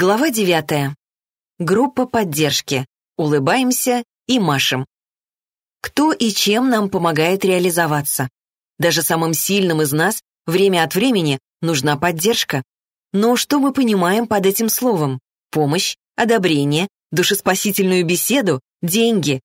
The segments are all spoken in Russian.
Глава 9. Группа поддержки. Улыбаемся и машем. Кто и чем нам помогает реализоваться? Даже самым сильным из нас время от времени нужна поддержка. Но что мы понимаем под этим словом? Помощь, одобрение, душеспасительную беседу, деньги.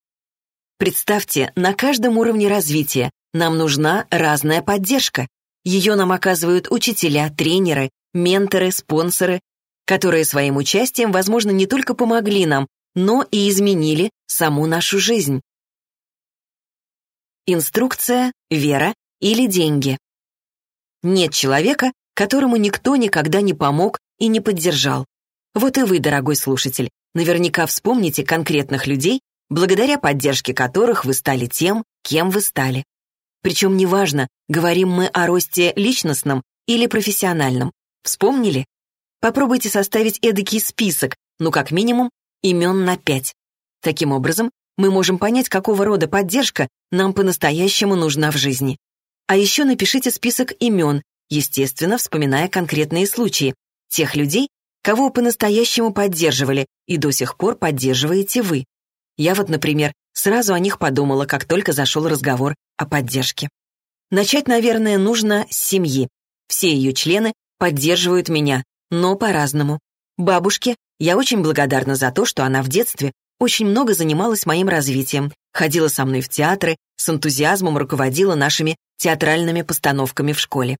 Представьте, на каждом уровне развития нам нужна разная поддержка. Ее нам оказывают учителя, тренеры, менторы, спонсоры, которые своим участием, возможно, не только помогли нам, но и изменили саму нашу жизнь. Инструкция, вера или деньги. Нет человека, которому никто никогда не помог и не поддержал. Вот и вы, дорогой слушатель, наверняка вспомните конкретных людей, благодаря поддержке которых вы стали тем, кем вы стали. Причем неважно, говорим мы о росте личностном или профессиональном. Вспомнили? Попробуйте составить эдакий список, ну как минимум, имен на пять. Таким образом, мы можем понять, какого рода поддержка нам по-настоящему нужна в жизни. А еще напишите список имен, естественно, вспоминая конкретные случаи, тех людей, кого по-настоящему поддерживали и до сих пор поддерживаете вы. Я вот, например, сразу о них подумала, как только зашел разговор о поддержке. Начать, наверное, нужно с семьи. Все ее члены поддерживают меня, но по-разному. Бабушке я очень благодарна за то, что она в детстве очень много занималась моим развитием, ходила со мной в театры, с энтузиазмом руководила нашими театральными постановками в школе.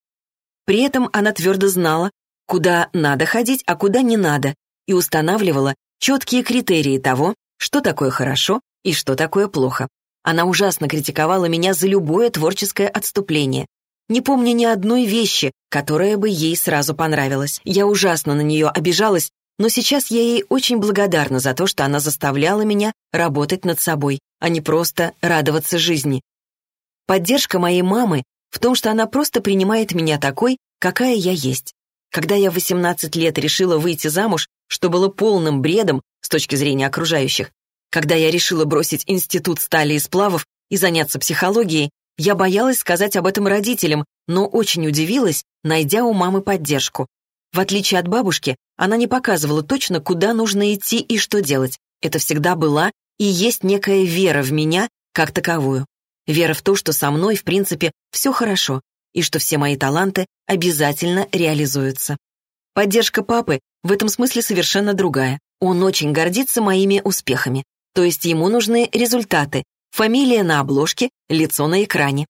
При этом она твердо знала, куда надо ходить, а куда не надо, и устанавливала четкие критерии того, что такое хорошо и что такое плохо. Она ужасно критиковала меня за любое творческое отступление, не помню ни одной вещи, которая бы ей сразу понравилась. Я ужасно на нее обижалась, но сейчас я ей очень благодарна за то, что она заставляла меня работать над собой, а не просто радоваться жизни. Поддержка моей мамы в том, что она просто принимает меня такой, какая я есть. Когда я в 18 лет решила выйти замуж, что было полным бредом с точки зрения окружающих, когда я решила бросить институт стали и сплавов и заняться психологией, я боялась сказать об этом родителям, но очень удивилась, найдя у мамы поддержку. В отличие от бабушки, она не показывала точно, куда нужно идти и что делать. Это всегда была и есть некая вера в меня как таковую. Вера в то, что со мной, в принципе, все хорошо, и что все мои таланты обязательно реализуются. Поддержка папы в этом смысле совершенно другая. Он очень гордится моими успехами. То есть ему нужны результаты, Фамилия на обложке, лицо на экране.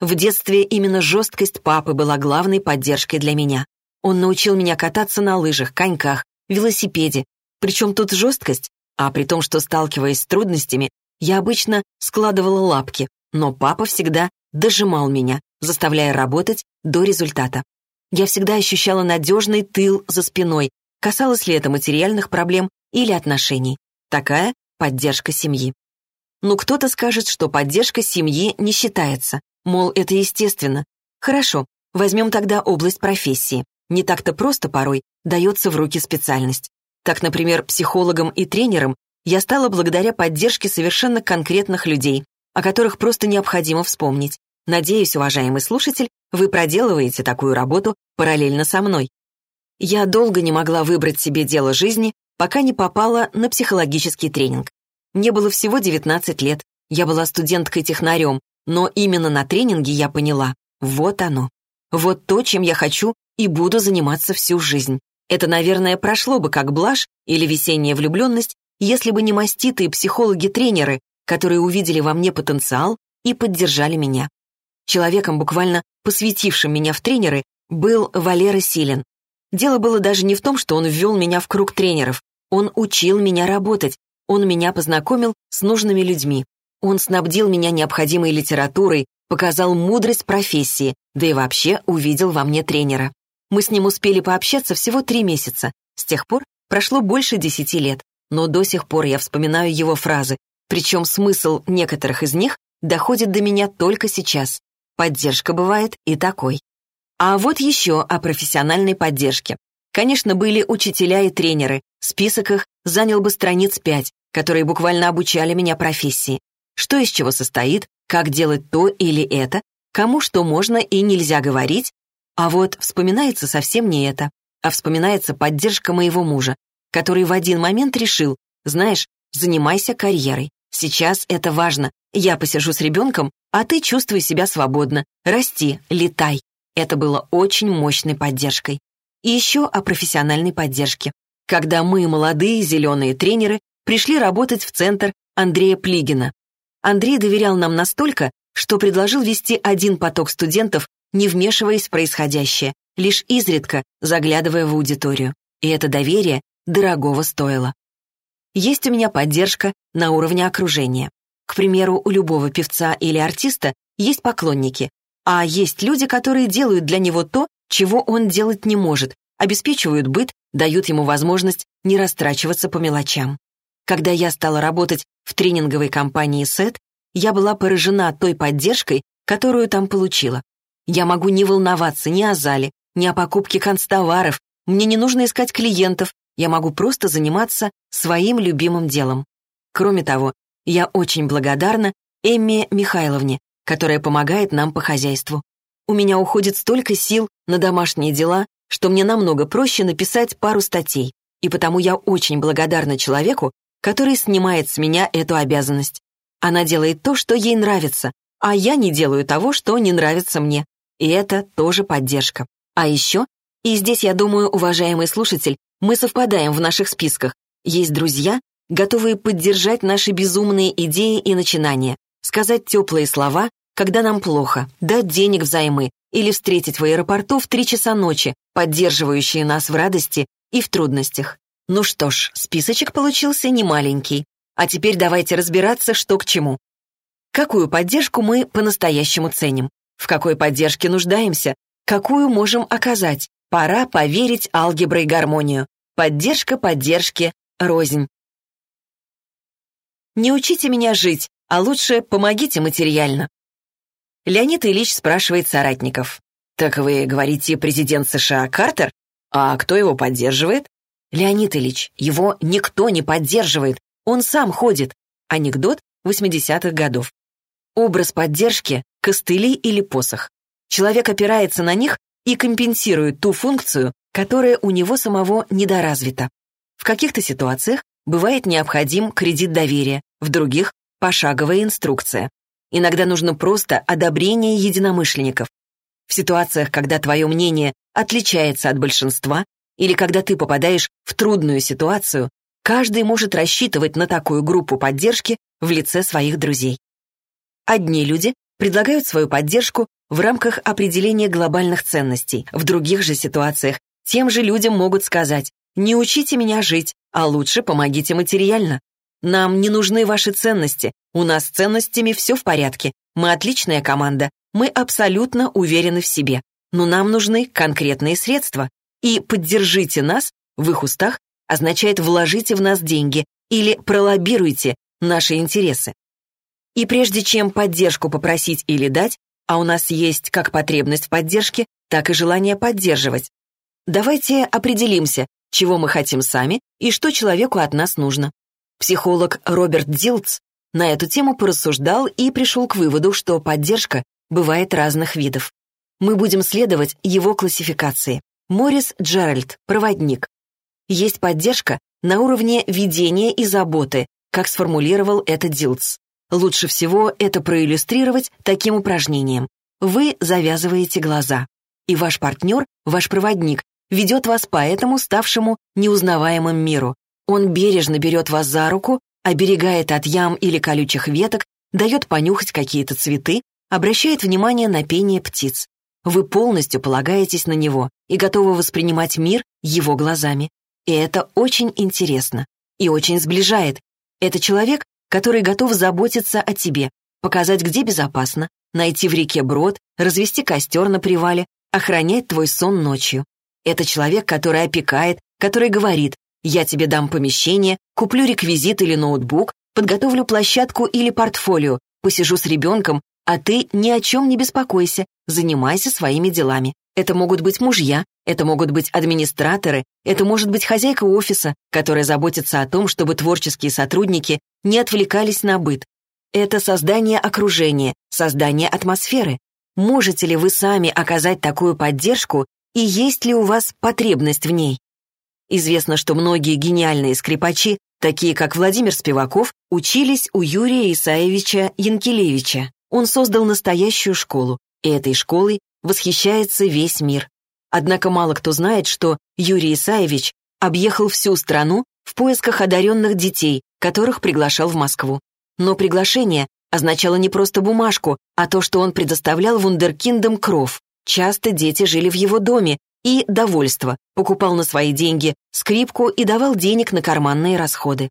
В детстве именно жесткость папы была главной поддержкой для меня. Он научил меня кататься на лыжах, коньках, велосипеде. Причем тут жесткость, а при том, что, сталкиваясь с трудностями, я обычно складывала лапки, но папа всегда дожимал меня, заставляя работать до результата. Я всегда ощущала надежный тыл за спиной, касалось ли это материальных проблем или отношений. Такая поддержка семьи. Ну, кто-то скажет, что поддержка семьи не считается, мол, это естественно. Хорошо, возьмем тогда область профессии. Не так-то просто порой дается в руки специальность. Так, например, психологом и тренером я стала благодаря поддержке совершенно конкретных людей, о которых просто необходимо вспомнить. Надеюсь, уважаемый слушатель, вы проделываете такую работу параллельно со мной. Я долго не могла выбрать себе дело жизни, пока не попала на психологический тренинг. Мне было всего 19 лет, я была студенткой-технарем, но именно на тренинге я поняла, вот оно. Вот то, чем я хочу и буду заниматься всю жизнь. Это, наверное, прошло бы как блажь или весенняя влюбленность, если бы не маститые психологи-тренеры, которые увидели во мне потенциал и поддержали меня. Человеком, буквально посвятившим меня в тренеры, был Валера Силин. Дело было даже не в том, что он ввел меня в круг тренеров. Он учил меня работать, он меня познакомил с нужными людьми. Он снабдил меня необходимой литературой, показал мудрость профессии, да и вообще увидел во мне тренера. Мы с ним успели пообщаться всего три месяца. С тех пор прошло больше десяти лет, но до сих пор я вспоминаю его фразы, причем смысл некоторых из них доходит до меня только сейчас. Поддержка бывает и такой. А вот еще о профессиональной поддержке. Конечно, были учителя и тренеры, список их занял бы страниц пять, которые буквально обучали меня профессии. Что из чего состоит, как делать то или это, кому что можно и нельзя говорить, а вот вспоминается совсем не это, а вспоминается поддержка моего мужа, который в один момент решил, знаешь, занимайся карьерой. Сейчас это важно. Я посижу с ребенком, а ты чувствуй себя свободно. Расти, летай. Это было очень мощной поддержкой. И еще о профессиональной поддержке. Когда мы, молодые зеленые тренеры, пришли работать в центр Андрея Плигина. Андрей доверял нам настолько, что предложил вести один поток студентов, не вмешиваясь в происходящее, лишь изредка заглядывая в аудиторию. И это доверие дорогого стоило. Есть у меня поддержка на уровне окружения. К примеру, у любого певца или артиста есть поклонники, а есть люди, которые делают для него то, чего он делать не может, обеспечивают быт, дают ему возможность не растрачиваться по мелочам. Когда я стала работать в тренинговой компании SET, я была поражена той поддержкой, которую там получила. Я могу не волноваться ни о зале, ни о покупке констоваров, мне не нужно искать клиентов, я могу просто заниматься своим любимым делом. Кроме того, я очень благодарна Эмме Михайловне, которая помогает нам по хозяйству. У меня уходит столько сил на домашние дела, что мне намного проще написать пару статей, и потому я очень благодарна человеку, который снимает с меня эту обязанность. Она делает то, что ей нравится, а я не делаю того, что не нравится мне. И это тоже поддержка. А еще, и здесь, я думаю, уважаемый слушатель, мы совпадаем в наших списках, есть друзья, готовые поддержать наши безумные идеи и начинания, сказать теплые слова, когда нам плохо, дать денег взаймы или встретить в аэропорту в три часа ночи, поддерживающие нас в радости и в трудностях. Ну что ж, списочек получился немаленький. А теперь давайте разбираться, что к чему. Какую поддержку мы по-настоящему ценим? В какой поддержке нуждаемся? Какую можем оказать? Пора поверить алгебре и гармонию. Поддержка поддержки, рознь. Не учите меня жить, а лучше помогите материально. Леонид Ильич спрашивает соратников. «Так вы говорите, президент США Картер? А кто его поддерживает?» «Леонид Ильич, его никто не поддерживает. Он сам ходит. Анекдот 80-х годов. Образ поддержки — костыли или посох. Человек опирается на них и компенсирует ту функцию, которая у него самого недоразвита. В каких-то ситуациях бывает необходим кредит доверия, в других — пошаговая инструкция. Иногда нужно просто одобрение единомышленников. В ситуациях, когда твое мнение отличается от большинства, или когда ты попадаешь в трудную ситуацию, Каждый может рассчитывать на такую группу поддержки в лице своих друзей. Одни люди предлагают свою поддержку в рамках определения глобальных ценностей. В других же ситуациях тем же людям могут сказать «Не учите меня жить, а лучше помогите материально». Нам не нужны ваши ценности, у нас с ценностями все в порядке, мы отличная команда, мы абсолютно уверены в себе, но нам нужны конкретные средства, и поддержите нас в их устах означает «вложите в нас деньги» или «пролоббируйте наши интересы». И прежде чем поддержку попросить или дать, а у нас есть как потребность в поддержке, так и желание поддерживать, давайте определимся, чего мы хотим сами и что человеку от нас нужно. Психолог Роберт Дилтс на эту тему порассуждал и пришел к выводу, что поддержка бывает разных видов. Мы будем следовать его классификации. Морис Джеральд, проводник, есть поддержка на уровне ведения и заботы, как сформулировал это Дилц. Лучше всего это проиллюстрировать таким упражнением. Вы завязываете глаза, и ваш партнер, ваш проводник, ведет вас по этому ставшему неузнаваемым миру. Он бережно берет вас за руку, оберегает от ям или колючих веток, дает понюхать какие-то цветы, обращает внимание на пение птиц. Вы полностью полагаетесь на него и готовы воспринимать мир его глазами. И это очень интересно и очень сближает. Это человек, который готов заботиться о тебе, показать, где безопасно, найти в реке брод, развести костер на привале, охранять твой сон ночью. Это человек, который опекает, который говорит, я тебе дам помещение, куплю реквизит или ноутбук, подготовлю площадку или портфолио, посижу с ребенком, а ты ни о чем не беспокойся, занимайся своими делами. Это могут быть мужья, это могут быть администраторы, это может быть хозяйка офиса, которая заботится о том, чтобы творческие сотрудники не отвлекались на быт. Это создание окружения, создание атмосферы. Можете ли вы сами оказать такую поддержку и есть ли у вас потребность в ней? Известно, что многие гениальные скрипачи, такие как Владимир Спиваков, учились у Юрия Исаевича Янкелевича. Он создал настоящую школу, и этой школой восхищается весь мир. Однако мало кто знает, что Юрий Исаевич объехал всю страну в поисках одаренных детей, которых приглашал в Москву. Но приглашение означало не просто бумажку, а то, что он предоставлял вундеркиндам кров. Часто дети жили в его доме, и довольство, покупал на свои деньги скрипку и давал денег на карманные расходы.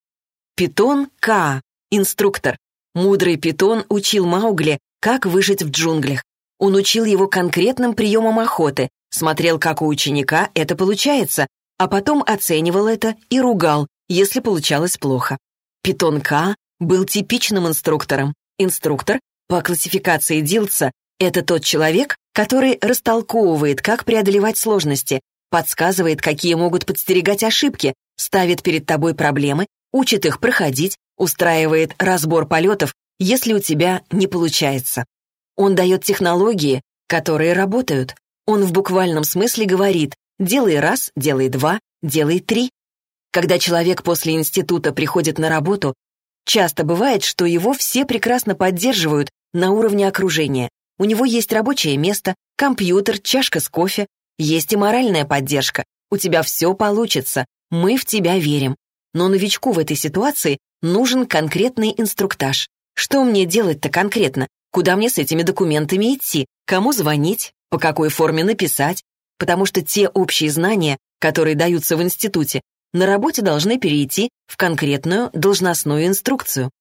Питон К, инструктор. Мудрый питон учил Маугли, как выжить в джунглях. Он учил его конкретным приемам охоты, смотрел, как у ученика это получается, а потом оценивал это и ругал, если получалось плохо. Питон К был типичным инструктором. Инструктор по классификации Дилтса — это тот человек, который растолковывает, как преодолевать сложности, подсказывает, какие могут подстерегать ошибки, ставит перед тобой проблемы, учит их проходить, устраивает разбор полетов, если у тебя не получается. Он дает технологии, которые работают. Он в буквальном смысле говорит «делай раз, делай два, делай три». Когда человек после института приходит на работу, часто бывает, что его все прекрасно поддерживают на уровне окружения, у него есть рабочее место, компьютер, чашка с кофе. Есть и моральная поддержка. У тебя все получится. Мы в тебя верим. Но новичку в этой ситуации нужен конкретный инструктаж. Что мне делать-то конкретно? Куда мне с этими документами идти? Кому звонить? По какой форме написать? Потому что те общие знания, которые даются в институте, на работе должны перейти в конкретную должностную инструкцию.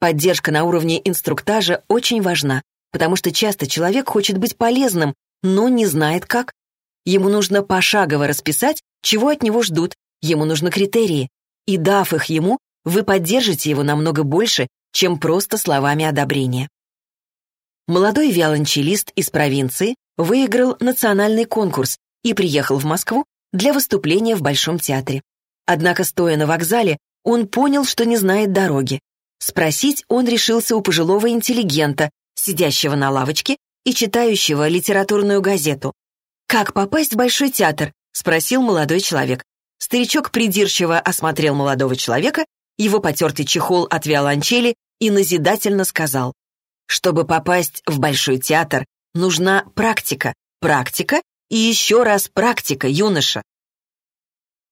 Поддержка на уровне инструктажа очень важна потому что часто человек хочет быть полезным, но не знает как. Ему нужно пошагово расписать, чего от него ждут, ему нужны критерии. И дав их ему, вы поддержите его намного больше, чем просто словами одобрения. Молодой виолончелист из провинции выиграл национальный конкурс и приехал в Москву для выступления в Большом театре. Однако, стоя на вокзале, он понял, что не знает дороги. Спросить он решился у пожилого интеллигента, сидящего на лавочке и читающего литературную газету. «Как попасть в Большой театр?» — спросил молодой человек. Старичок придирчиво осмотрел молодого человека, его потертый чехол от виолончели и назидательно сказал. «Чтобы попасть в Большой театр, нужна практика, практика и еще раз практика, юноша».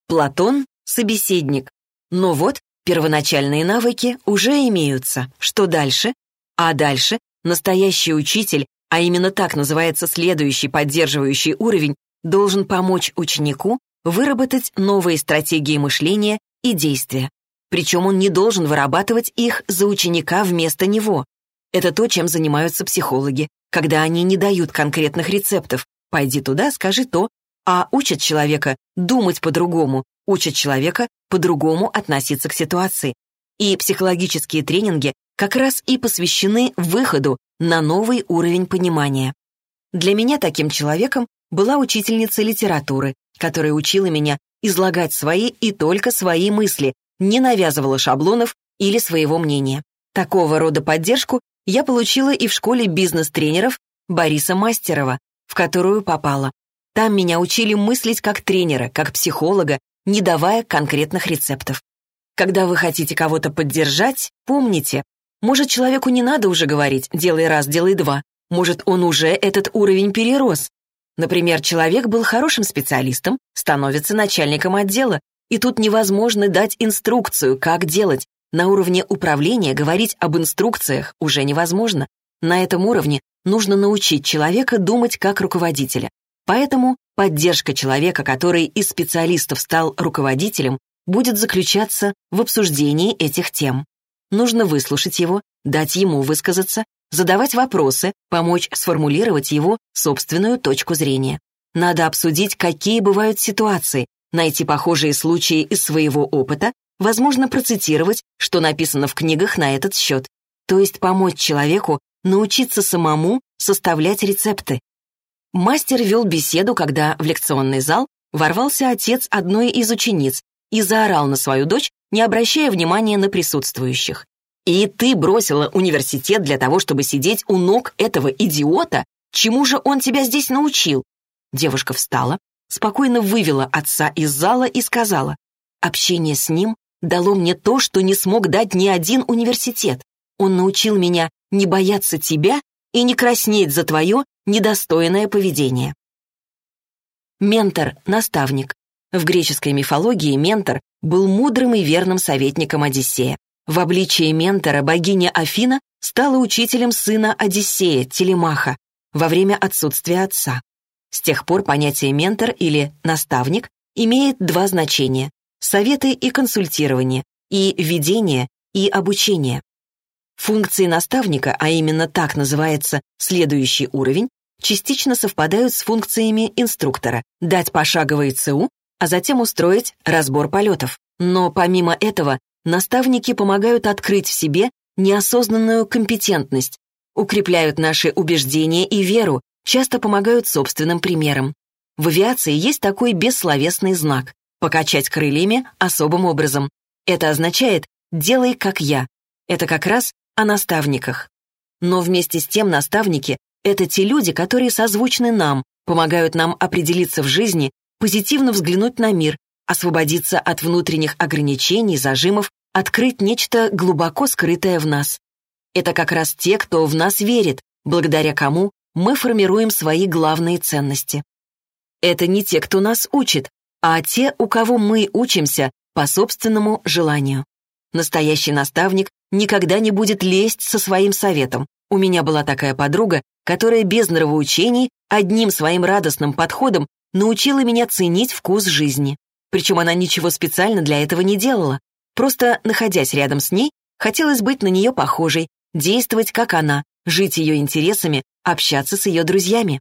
Платон — собеседник. Но вот первоначальные навыки уже имеются. Что дальше? А дальше Настоящий учитель, а именно так называется следующий поддерживающий уровень, должен помочь ученику выработать новые стратегии мышления и действия. Причем он не должен вырабатывать их за ученика вместо него. Это то, чем занимаются психологи, когда они не дают конкретных рецептов. Пойди туда, скажи то, а учат человека думать по-другому, учат человека по-другому относиться к ситуации. И психологические тренинги как раз и посвящены выходу на новый уровень понимания. Для меня таким человеком была учительница литературы, которая учила меня излагать свои и только свои мысли, не навязывала шаблонов или своего мнения. Такого рода поддержку я получила и в школе бизнес-тренеров Бориса Мастерова, в которую попала. Там меня учили мыслить как тренера, как психолога, не давая конкретных рецептов. Когда вы хотите кого-то поддержать, помните, может, человеку не надо уже говорить «делай раз, делай два». Может, он уже этот уровень перерос. Например, человек был хорошим специалистом, становится начальником отдела, и тут невозможно дать инструкцию, как делать. На уровне управления говорить об инструкциях уже невозможно. На этом уровне нужно научить человека думать как руководителя. Поэтому поддержка человека, который из специалистов стал руководителем, будет заключаться в обсуждении этих тем. Нужно выслушать его, дать ему высказаться, задавать вопросы, помочь сформулировать его собственную точку зрения. Надо обсудить, какие бывают ситуации, найти похожие случаи из своего опыта, возможно, процитировать, что написано в книгах на этот счет, то есть помочь человеку научиться самому составлять рецепты. Мастер вел беседу, когда в лекционный зал ворвался отец одной из учениц и заорал на свою дочь, не обращая внимания на присутствующих. «И ты бросила университет для того, чтобы сидеть у ног этого идиота? Чему же он тебя здесь научил?» Девушка встала, спокойно вывела отца из зала и сказала, «Общение с ним дало мне то, что не смог дать ни один университет. Он научил меня не бояться тебя и не краснеть за твое недостойное поведение». Ментор, наставник. В греческой мифологии ментор был мудрым и верным советником Одиссея. В обличии ментора богиня Афина стала учителем сына Одиссея, Телемаха, во время отсутствия отца. С тех пор понятие «ментор» или «наставник» имеет два значения — советы и консультирование, и ведение, и обучение. Функции наставника, а именно так называется следующий уровень, частично совпадают с функциями инструктора — дать пошаговый ЦУ, а затем устроить разбор полетов. Но помимо этого, наставники помогают открыть в себе неосознанную компетентность, укрепляют наши убеждения и веру, часто помогают собственным примером. В авиации есть такой бессловесный знак — покачать крыльями особым образом. Это означает «делай как я». Это как раз о наставниках. Но вместе с тем наставники — это те люди, которые созвучны нам, помогают нам определиться в жизни, позитивно взглянуть на мир, освободиться от внутренних ограничений, зажимов, открыть нечто глубоко скрытое в нас. Это как раз те, кто в нас верит, благодаря кому мы формируем свои главные ценности. Это не те, кто нас учит, а те, у кого мы учимся по собственному желанию. Настоящий наставник никогда не будет лезть со своим советом. У меня была такая подруга, которая без нравоучений одним своим радостным подходом научила меня ценить вкус жизни. Причем она ничего специально для этого не делала. Просто, находясь рядом с ней, хотелось быть на нее похожей, действовать как она, жить ее интересами, общаться с ее друзьями.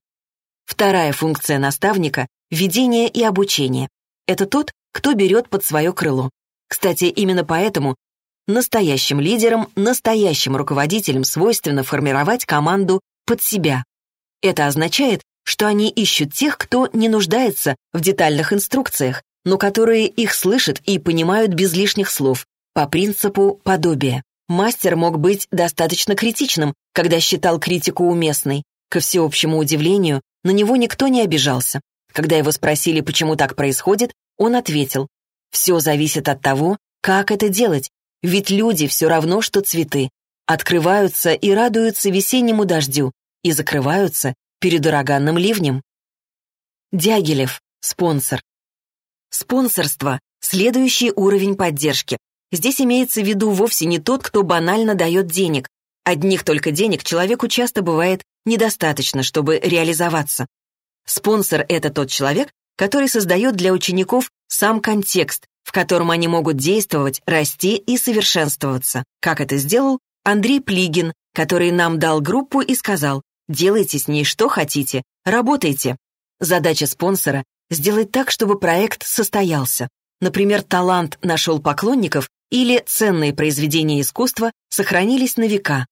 Вторая функция наставника — ведение и обучение. Это тот, кто берет под свое крыло. Кстати, именно поэтому настоящим лидерам, настоящим руководителям свойственно формировать команду под себя. Это означает, что они ищут тех, кто не нуждается в детальных инструкциях, но которые их слышат и понимают без лишних слов, по принципу подобия. Мастер мог быть достаточно критичным, когда считал критику уместной. Ко всеобщему удивлению, на него никто не обижался. Когда его спросили, почему так происходит, он ответил, «Все зависит от того, как это делать, ведь люди все равно, что цветы. Открываются и радуются весеннему дождю и закрываются перед ураганным ливнем». Дягилев, спонсор. Спонсорство — следующий уровень поддержки. Здесь имеется в виду вовсе не тот, кто банально дает денег. Одних только денег человеку часто бывает недостаточно, чтобы реализоваться. Спонсор — это тот человек, который создает для учеников сам контекст, в котором они могут действовать, расти и совершенствоваться. Как это сделал Андрей Плигин, который нам дал группу и сказал «Делайте с ней что хотите, работайте». Задача спонсора — сделать так, чтобы проект состоялся. Например, талант нашел поклонников или ценные произведения искусства сохранились на века.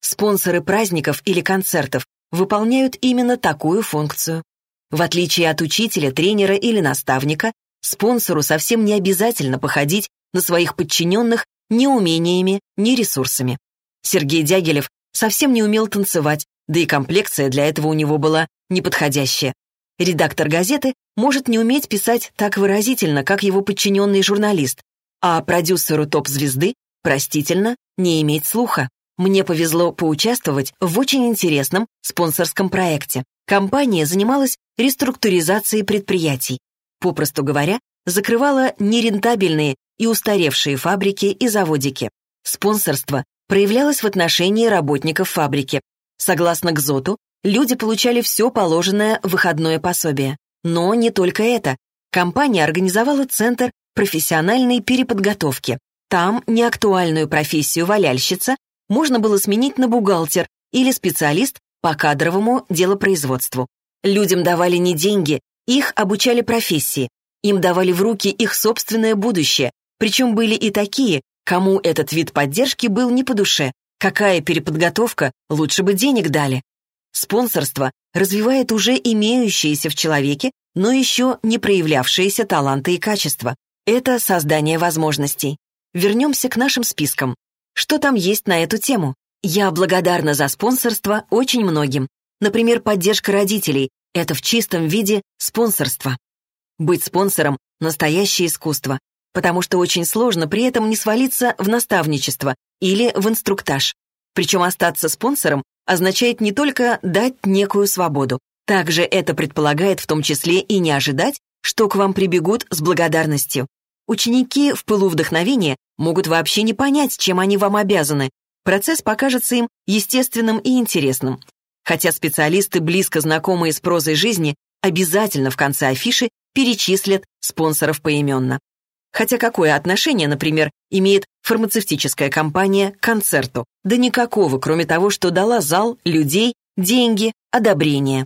Спонсоры праздников или концертов выполняют именно такую функцию. В отличие от учителя, тренера или наставника, Спонсору совсем не обязательно походить на своих подчиненных ни умениями, ни ресурсами. Сергей Дягилев совсем не умел танцевать, да и комплекция для этого у него была неподходящая. Редактор газеты может не уметь писать так выразительно, как его подчиненный журналист, а продюсеру топ-звезды, простительно, не иметь слуха. Мне повезло поучаствовать в очень интересном спонсорском проекте. Компания занималась реструктуризацией предприятий попросту говоря, закрывала нерентабельные и устаревшие фабрики и заводики. Спонсорство проявлялось в отношении работников фабрики. Согласно ГЗОТу, люди получали все положенное выходное пособие. Но не только это. Компания организовала центр профессиональной переподготовки. Там неактуальную профессию валяльщица можно было сменить на бухгалтер или специалист по кадровому делопроизводству. Людям давали не деньги, их обучали профессии, им давали в руки их собственное будущее, причем были и такие, кому этот вид поддержки был не по душе. Какая переподготовка, лучше бы денег дали. Спонсорство развивает уже имеющиеся в человеке, но еще не проявлявшиеся таланты и качества. Это создание возможностей. Вернемся к нашим спискам. Что там есть на эту тему? Я благодарна за спонсорство очень многим. Например, поддержка родителей, это в чистом виде спонсорство. Быть спонсором — настоящее искусство, потому что очень сложно при этом не свалиться в наставничество или в инструктаж. Причем остаться спонсором означает не только дать некую свободу. Также это предполагает в том числе и не ожидать, что к вам прибегут с благодарностью. Ученики в пылу вдохновения могут вообще не понять, чем они вам обязаны. Процесс покажется им естественным и интересным. Хотя специалисты, близко знакомые с прозой жизни, обязательно в конце афиши перечислят спонсоров поименно. Хотя какое отношение, например, имеет фармацевтическая компания к концерту? Да никакого, кроме того, что дала зал, людей, деньги, одобрение.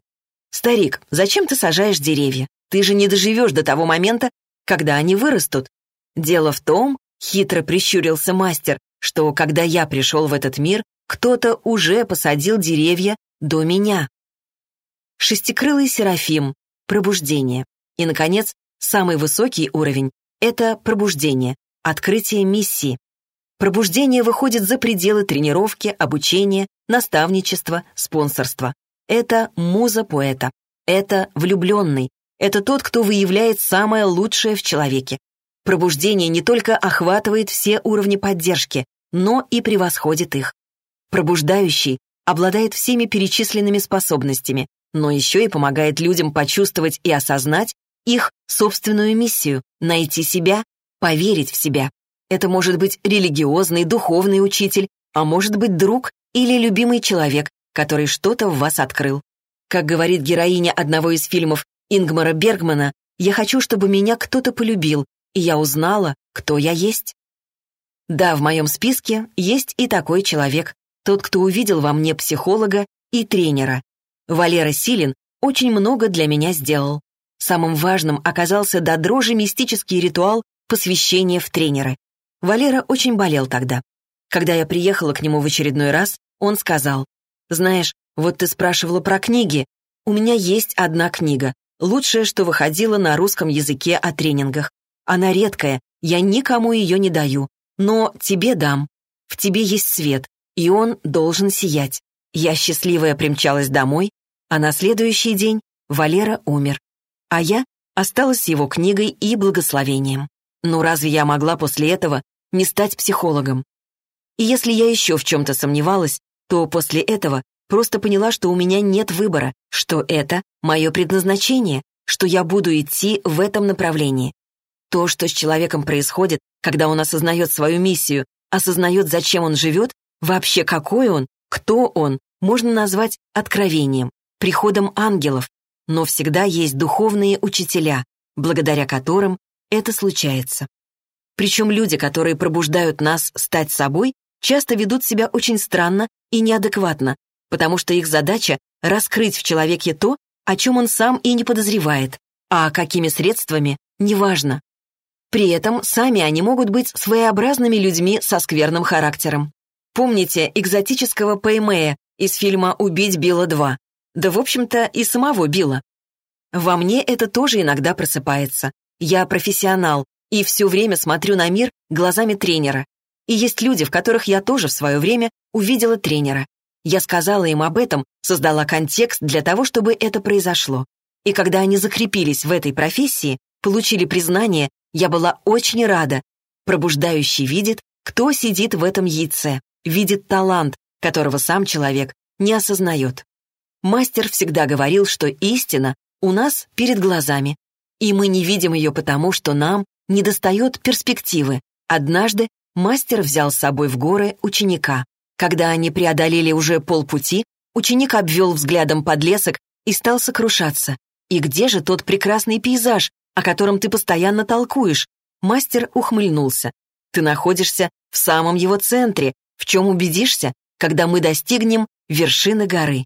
Старик, зачем ты сажаешь деревья? Ты же не доживешь до того момента, когда они вырастут. Дело в том, хитро прищурился мастер, что когда я пришел в этот мир, кто-то уже посадил деревья до меня. Шестикрылый серафим, пробуждение. И, наконец, самый высокий уровень это пробуждение, открытие миссии. Пробуждение выходит за пределы тренировки, обучения, наставничества, спонсорства. Это муза поэта. Это влюбленный. Это тот, кто выявляет самое лучшее в человеке. Пробуждение не только охватывает все уровни поддержки, но и превосходит их. Пробуждающий обладает всеми перечисленными способностями, но еще и помогает людям почувствовать и осознать их собственную миссию — найти себя, поверить в себя. Это может быть религиозный, духовный учитель, а может быть друг или любимый человек, который что-то в вас открыл. Как говорит героиня одного из фильмов Ингмара Бергмана, «Я хочу, чтобы меня кто-то полюбил, и я узнала, кто я есть». Да, в моем списке есть и такой человек, тот, кто увидел во мне психолога и тренера. Валера Силин очень много для меня сделал. Самым важным оказался до дрожи мистический ритуал посвящения в тренеры. Валера очень болел тогда. Когда я приехала к нему в очередной раз, он сказал, «Знаешь, вот ты спрашивала про книги. У меня есть одна книга, лучшая, что выходила на русском языке о тренингах. Она редкая, я никому ее не даю, но тебе дам. В тебе есть свет, и он должен сиять». Я счастливая примчалась домой, а на следующий день Валера умер а я осталась с его книгой и благословением. Ну разве я могла после этого не стать психологом? И если я еще в чем-то сомневалась, то после этого просто поняла, что у меня нет выбора, что это мое предназначение, что я буду идти в этом направлении. То, что с человеком происходит, когда он осознает свою миссию, осознает, зачем он живет, вообще какой он, кто он, можно назвать откровением, приходом ангелов, но всегда есть духовные учителя, благодаря которым это случается. Причем люди, которые пробуждают нас стать собой, часто ведут себя очень странно и неадекватно, потому что их задача — раскрыть в человеке то, о чем он сам и не подозревает, а какими средствами — неважно. При этом сами они могут быть своеобразными людьми со скверным характером. Помните экзотического Пэймея из фильма «Убить Билла 2»? Да, в общем-то, и самого Билла. Во мне это тоже иногда просыпается. Я профессионал и все время смотрю на мир глазами тренера. И есть люди, в которых я тоже в свое время увидела тренера. Я сказала им об этом, создала контекст для того, чтобы это произошло. И когда они закрепились в этой профессии, получили признание, я была очень рада. Пробуждающий видит, кто сидит в этом яйце, видит талант, которого сам человек не осознает. Мастер всегда говорил, что истина у нас перед глазами, и мы не видим ее потому, что нам недостает перспективы. Однажды мастер взял с собой в горы ученика. Когда они преодолели уже полпути, ученик обвел взглядом подлесок и стал сокрушаться. «И где же тот прекрасный пейзаж, о котором ты постоянно толкуешь?» Мастер ухмыльнулся. «Ты находишься в самом его центре, в чем убедишься, когда мы достигнем вершины горы.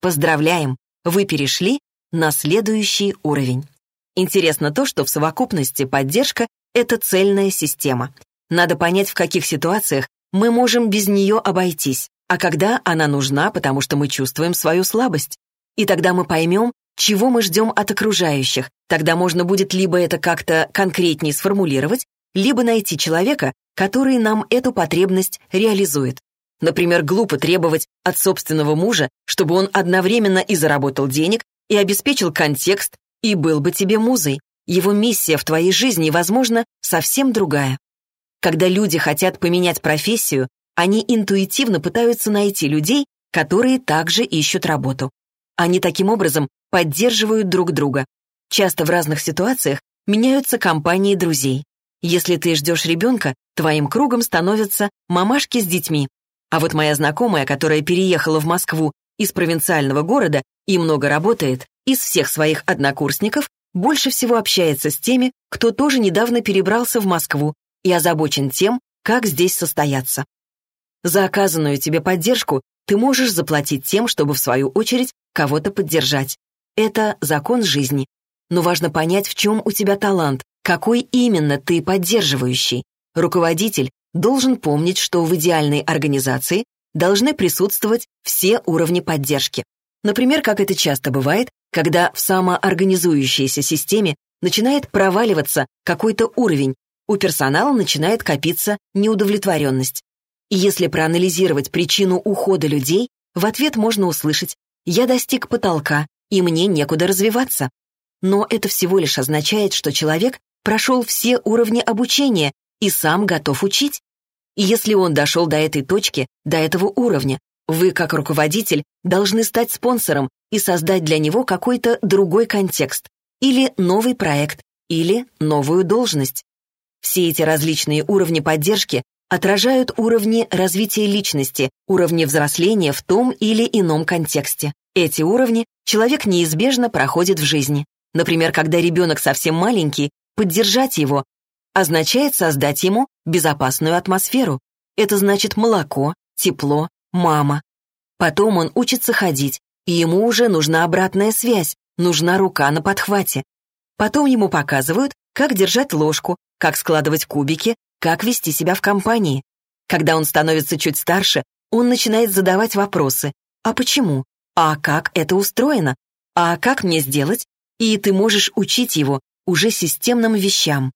Поздравляем, вы перешли на следующий уровень. Интересно то, что в совокупности поддержка — это цельная система. Надо понять, в каких ситуациях мы можем без нее обойтись, а когда она нужна, потому что мы чувствуем свою слабость. И тогда мы поймем, чего мы ждем от окружающих. Тогда можно будет либо это как-то конкретнее сформулировать, либо найти человека, который нам эту потребность реализует. Например, глупо требовать от собственного мужа, чтобы он одновременно и заработал денег, и обеспечил контекст, и был бы тебе музой. его миссия в твоей жизни, возможно, совсем другая. Когда люди хотят поменять профессию, они интуитивно пытаются найти людей, которые также ищут работу. Они таким образом поддерживают друг друга. Часто в разных ситуациях меняются компании друзей. Если ты ждешь ребенка, твоим кругом становятся мамашки с детьми. А вот моя знакомая, которая переехала в Москву из провинциального города и много работает, из всех своих однокурсников больше всего общается с теми, кто тоже недавно перебрался в Москву и озабочен тем, как здесь состояться. За оказанную тебе поддержку ты можешь заплатить тем, чтобы, в свою очередь, кого-то поддержать. Это закон жизни. Но важно понять, в чем у тебя талант, какой именно ты поддерживающий. Руководитель должен помнить, что в идеальной организации должны присутствовать все уровни поддержки. Например, как это часто бывает, когда в самоорганизующейся системе начинает проваливаться какой-то уровень, у персонала начинает копиться неудовлетворенность. И если проанализировать причину ухода людей, в ответ можно услышать «я достиг потолка, и мне некуда развиваться». Но это всего лишь означает, что человек прошел все уровни обучения и сам готов учить. И если он дошел до этой точки, до этого уровня, вы, как руководитель, должны стать спонсором и создать для него какой-то другой контекст, или новый проект, или новую должность. Все эти различные уровни поддержки отражают уровни развития личности, уровни взросления в том или ином контексте. Эти уровни человек неизбежно проходит в жизни. Например, когда ребенок совсем маленький, поддержать его означает создать ему безопасную атмосферу. Это значит молоко, тепло, мама. Потом он учится ходить, и ему уже нужна обратная связь, нужна рука на подхвате. Потом ему показывают, как держать ложку, как складывать кубики, как вести себя в компании. Когда он становится чуть старше, он начинает задавать вопросы. А почему? А как это устроено? А как мне сделать? И ты можешь учить его уже системным вещам.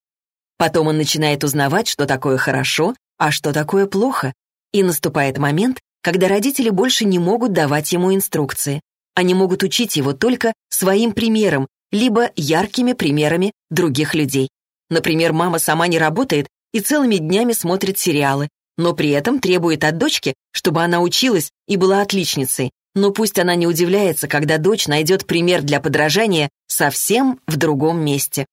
Потом он начинает узнавать, что такое хорошо, а что такое плохо. И наступает момент, когда родители больше не могут давать ему инструкции. Они могут учить его только своим примером, либо яркими примерами других людей. Например, мама сама не работает и целыми днями смотрит сериалы, но при этом требует от дочки, чтобы она училась и была отличницей. Но пусть она не удивляется, когда дочь найдет пример для подражания совсем в другом месте.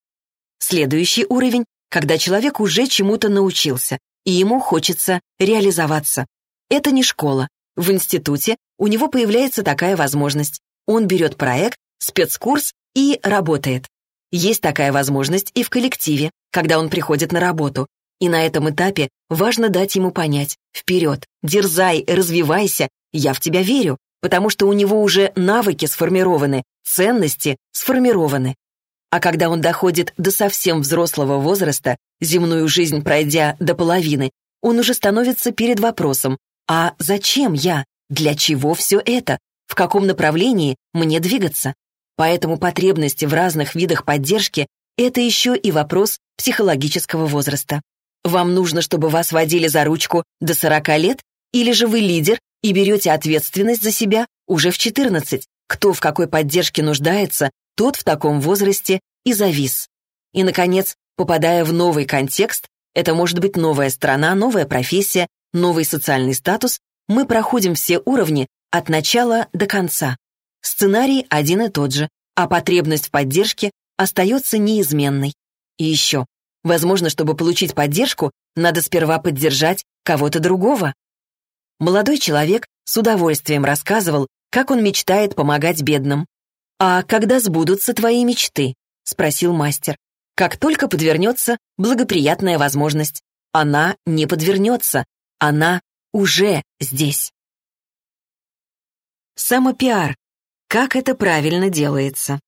Следующий уровень, когда человек уже чему-то научился, и ему хочется реализоваться. Это не школа. В институте у него появляется такая возможность. Он берет проект, спецкурс и работает. Есть такая возможность и в коллективе, когда он приходит на работу. И на этом этапе важно дать ему понять «Вперед, дерзай, развивайся, я в тебя верю», потому что у него уже навыки сформированы, ценности сформированы. А когда он доходит до совсем взрослого возраста, земную жизнь пройдя до половины, он уже становится перед вопросом «А зачем я? Для чего все это? В каком направлении мне двигаться?» Поэтому потребности в разных видах поддержки — это еще и вопрос психологического возраста. Вам нужно, чтобы вас водили за ручку до 40 лет, или же вы лидер и берете ответственность за себя уже в 14. Кто в какой поддержке нуждается, тот в таком возрасте и завис. И, наконец, попадая в новый контекст, это может быть новая страна, новая профессия, новый социальный статус, мы проходим все уровни от начала до конца. Сценарий один и тот же, а потребность в поддержке остается неизменной. И еще, возможно, чтобы получить поддержку, надо сперва поддержать кого-то другого. Молодой человек с удовольствием рассказывал, как он мечтает помогать бедным. «А когда сбудутся твои мечты?» — спросил мастер. «Как только подвернется благоприятная возможность. Она не подвернется, она уже здесь». Самопиар как это правильно делается?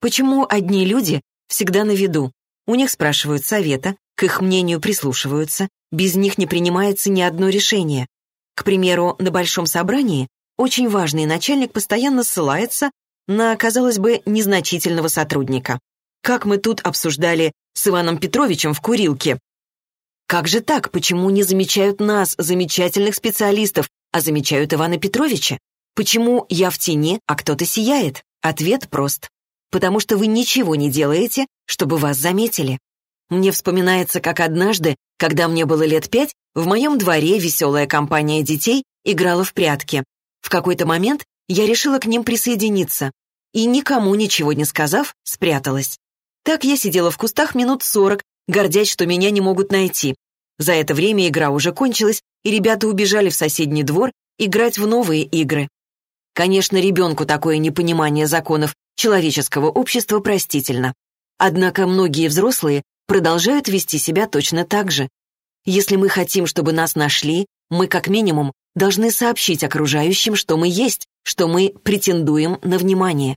Почему одни люди всегда на виду? У них спрашивают совета, к их мнению прислушиваются, без них не принимается ни одно решение. К примеру, на большом собрании очень важный начальник постоянно ссылается на, казалось бы, незначительного сотрудника. Как мы тут обсуждали с Иваном Петровичем в курилке. Как же так? Почему не замечают нас, замечательных специалистов, а замечают Ивана Петровича? Почему я в тени, а кто-то сияет? Ответ прост. Потому что вы ничего не делаете, чтобы вас заметили. Мне вспоминается, как однажды, когда мне было лет пять, в моем дворе веселая компания детей играла в прятки. В какой-то момент я решила к ним присоединиться и, никому ничего не сказав, спряталась. Так я сидела в кустах минут сорок, гордясь, что меня не могут найти. За это время игра уже кончилась, и ребята убежали в соседний двор играть в новые игры. Конечно, ребенку такое непонимание законов человеческого общества простительно. Однако многие взрослые продолжают вести себя точно так же. Если мы хотим, чтобы нас нашли, мы как минимум должны сообщить окружающим, что мы есть, что мы претендуем на внимание.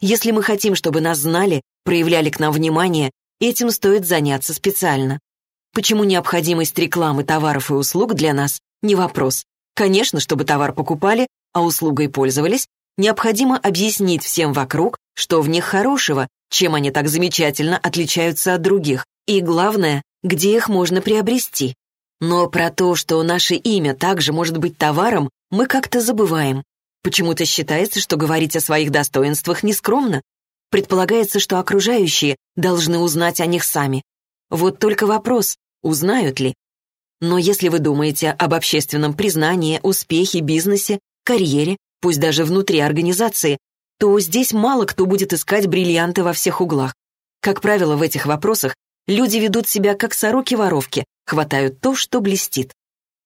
Если мы хотим, чтобы нас знали, проявляли к нам внимание, этим стоит заняться специально. Почему необходимость рекламы товаров и услуг для нас – не вопрос. Конечно, чтобы товар покупали, а услугой пользовались, необходимо объяснить всем вокруг, что в них хорошего, чем они так замечательно отличаются от других, и главное, где их можно приобрести. Но про то, что наше имя также может быть товаром, мы как-то забываем. Почему-то считается, что говорить о своих достоинствах нескромно. Предполагается, что окружающие должны узнать о них сами. Вот только вопрос, узнают ли? Но если вы думаете об общественном признании, успехе, бизнесе, карьере, пусть даже внутри организации, то здесь мало кто будет искать бриллианты во всех углах. Как правило, в этих вопросах люди ведут себя как сороки-воровки, хватают то, что блестит.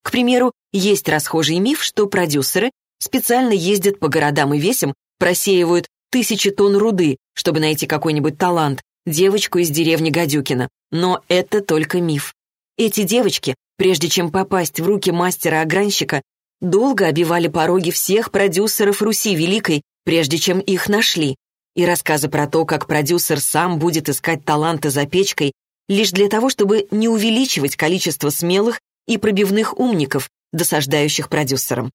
К примеру, есть расхожий миф, что продюсеры специально ездят по городам и весям, просеивают тысячи тонн руды, чтобы найти какой-нибудь талант, девочку из деревни Гадюкина. Но это только миф. Эти девочки, прежде чем попасть в руки мастера-огранщика, долго обивали пороги всех продюсеров Руси Великой, прежде чем их нашли. И рассказы про то, как продюсер сам будет искать таланты за печкой, лишь для того, чтобы не увеличивать количество смелых и пробивных умников, досаждающих продюсерам.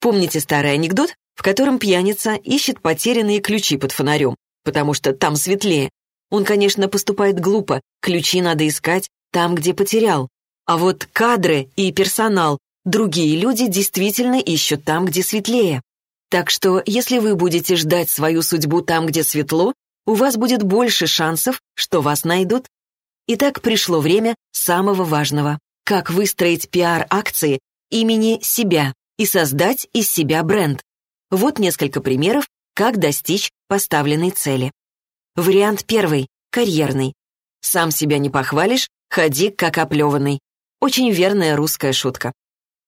Помните старый анекдот, в котором пьяница ищет потерянные ключи под фонарем, потому что там светлее? Он, конечно, поступает глупо, ключи надо искать там, где потерял. А вот кадры и персонал другие люди действительно ищут там, где светлее. Так что, если вы будете ждать свою судьбу там, где светло, у вас будет больше шансов, что вас найдут. Итак, пришло время самого важного. Как выстроить пиар-акции имени себя и создать из себя бренд. Вот несколько примеров, как достичь поставленной цели. Вариант первый – карьерный. Сам себя не похвалишь, ходи как оплеванный. Очень верная русская шутка.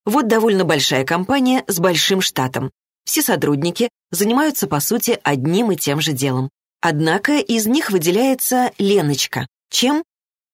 Вот довольно большая компания с большим штатом. Все сотрудники занимаются, по сути, одним и тем же делом. Однако из них выделяется Леночка. Чем?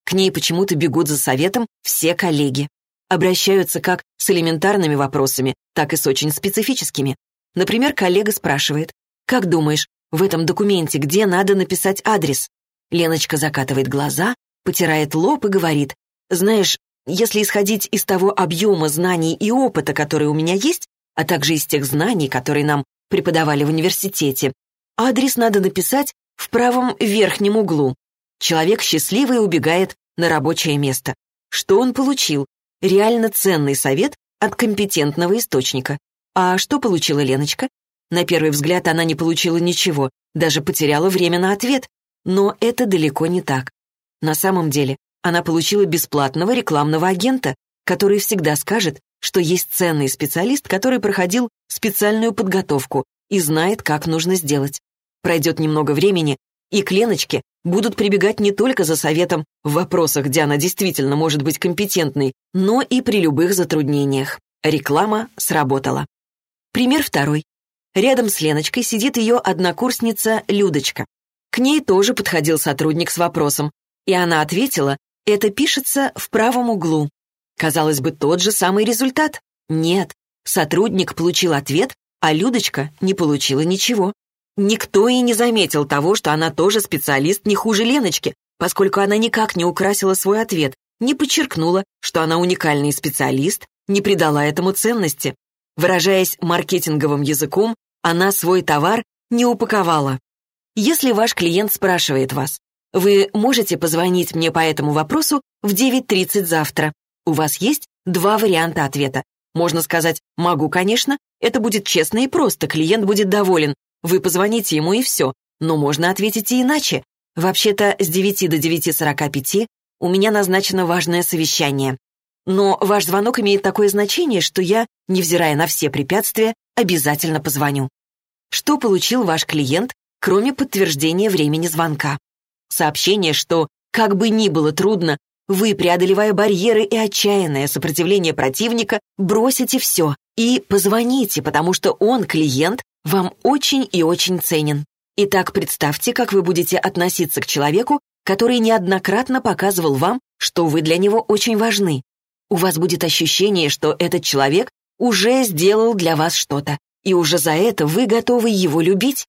К ней почему-то бегут за советом все коллеги. Обращаются как с элементарными вопросами, так и с очень специфическими. Например, коллега спрашивает, «Как думаешь, в этом документе где надо написать адрес?» Леночка закатывает глаза, потирает лоб и говорит, «Знаешь, если исходить из того объема знаний и опыта, который у меня есть, а также из тех знаний, которые нам преподавали в университете, адрес надо написать в правом верхнем углу. Человек счастливый убегает на рабочее место. Что он получил? Реально ценный совет от компетентного источника. А что получила Леночка? На первый взгляд она не получила ничего, даже потеряла время на ответ. Но это далеко не так. На самом деле она получила бесплатного рекламного агента, который всегда скажет, что есть ценный специалист, который проходил специальную подготовку и знает, как нужно сделать. Пройдет немного времени, и к Леночке будут прибегать не только за советом в вопросах, где она действительно может быть компетентной, но и при любых затруднениях. Реклама сработала. Пример второй. Рядом с Леночкой сидит ее однокурсница Людочка. К ней тоже подходил сотрудник с вопросом, и она ответила, это пишется в правом углу. Казалось бы, тот же самый результат. Нет, сотрудник получил ответ, а Людочка не получила ничего. Никто и не заметил того, что она тоже специалист не хуже Леночки, поскольку она никак не украсила свой ответ, не подчеркнула, что она уникальный специалист, не придала этому ценности. Выражаясь маркетинговым языком, она свой товар не упаковала. Если ваш клиент спрашивает вас, вы можете позвонить мне по этому вопросу в 9.30 завтра. У вас есть два варианта ответа. Можно сказать «могу, конечно», это будет честно и просто, клиент будет доволен, вы позвоните ему и все. Но можно ответить и иначе. Вообще-то с 9 до 9.45 у меня назначено важное совещание. Но ваш звонок имеет такое значение, что я, невзирая на все препятствия, обязательно позвоню. Что получил ваш клиент, кроме подтверждения времени звонка? Сообщение, что, как бы ни было трудно, вы, преодолевая барьеры и отчаянное сопротивление противника, бросите все и позвоните, потому что он, клиент, вам очень и очень ценен. Итак, представьте, как вы будете относиться к человеку, который неоднократно показывал вам, что вы для него очень важны. У вас будет ощущение, что этот человек уже сделал для вас что-то, и уже за это вы готовы его любить.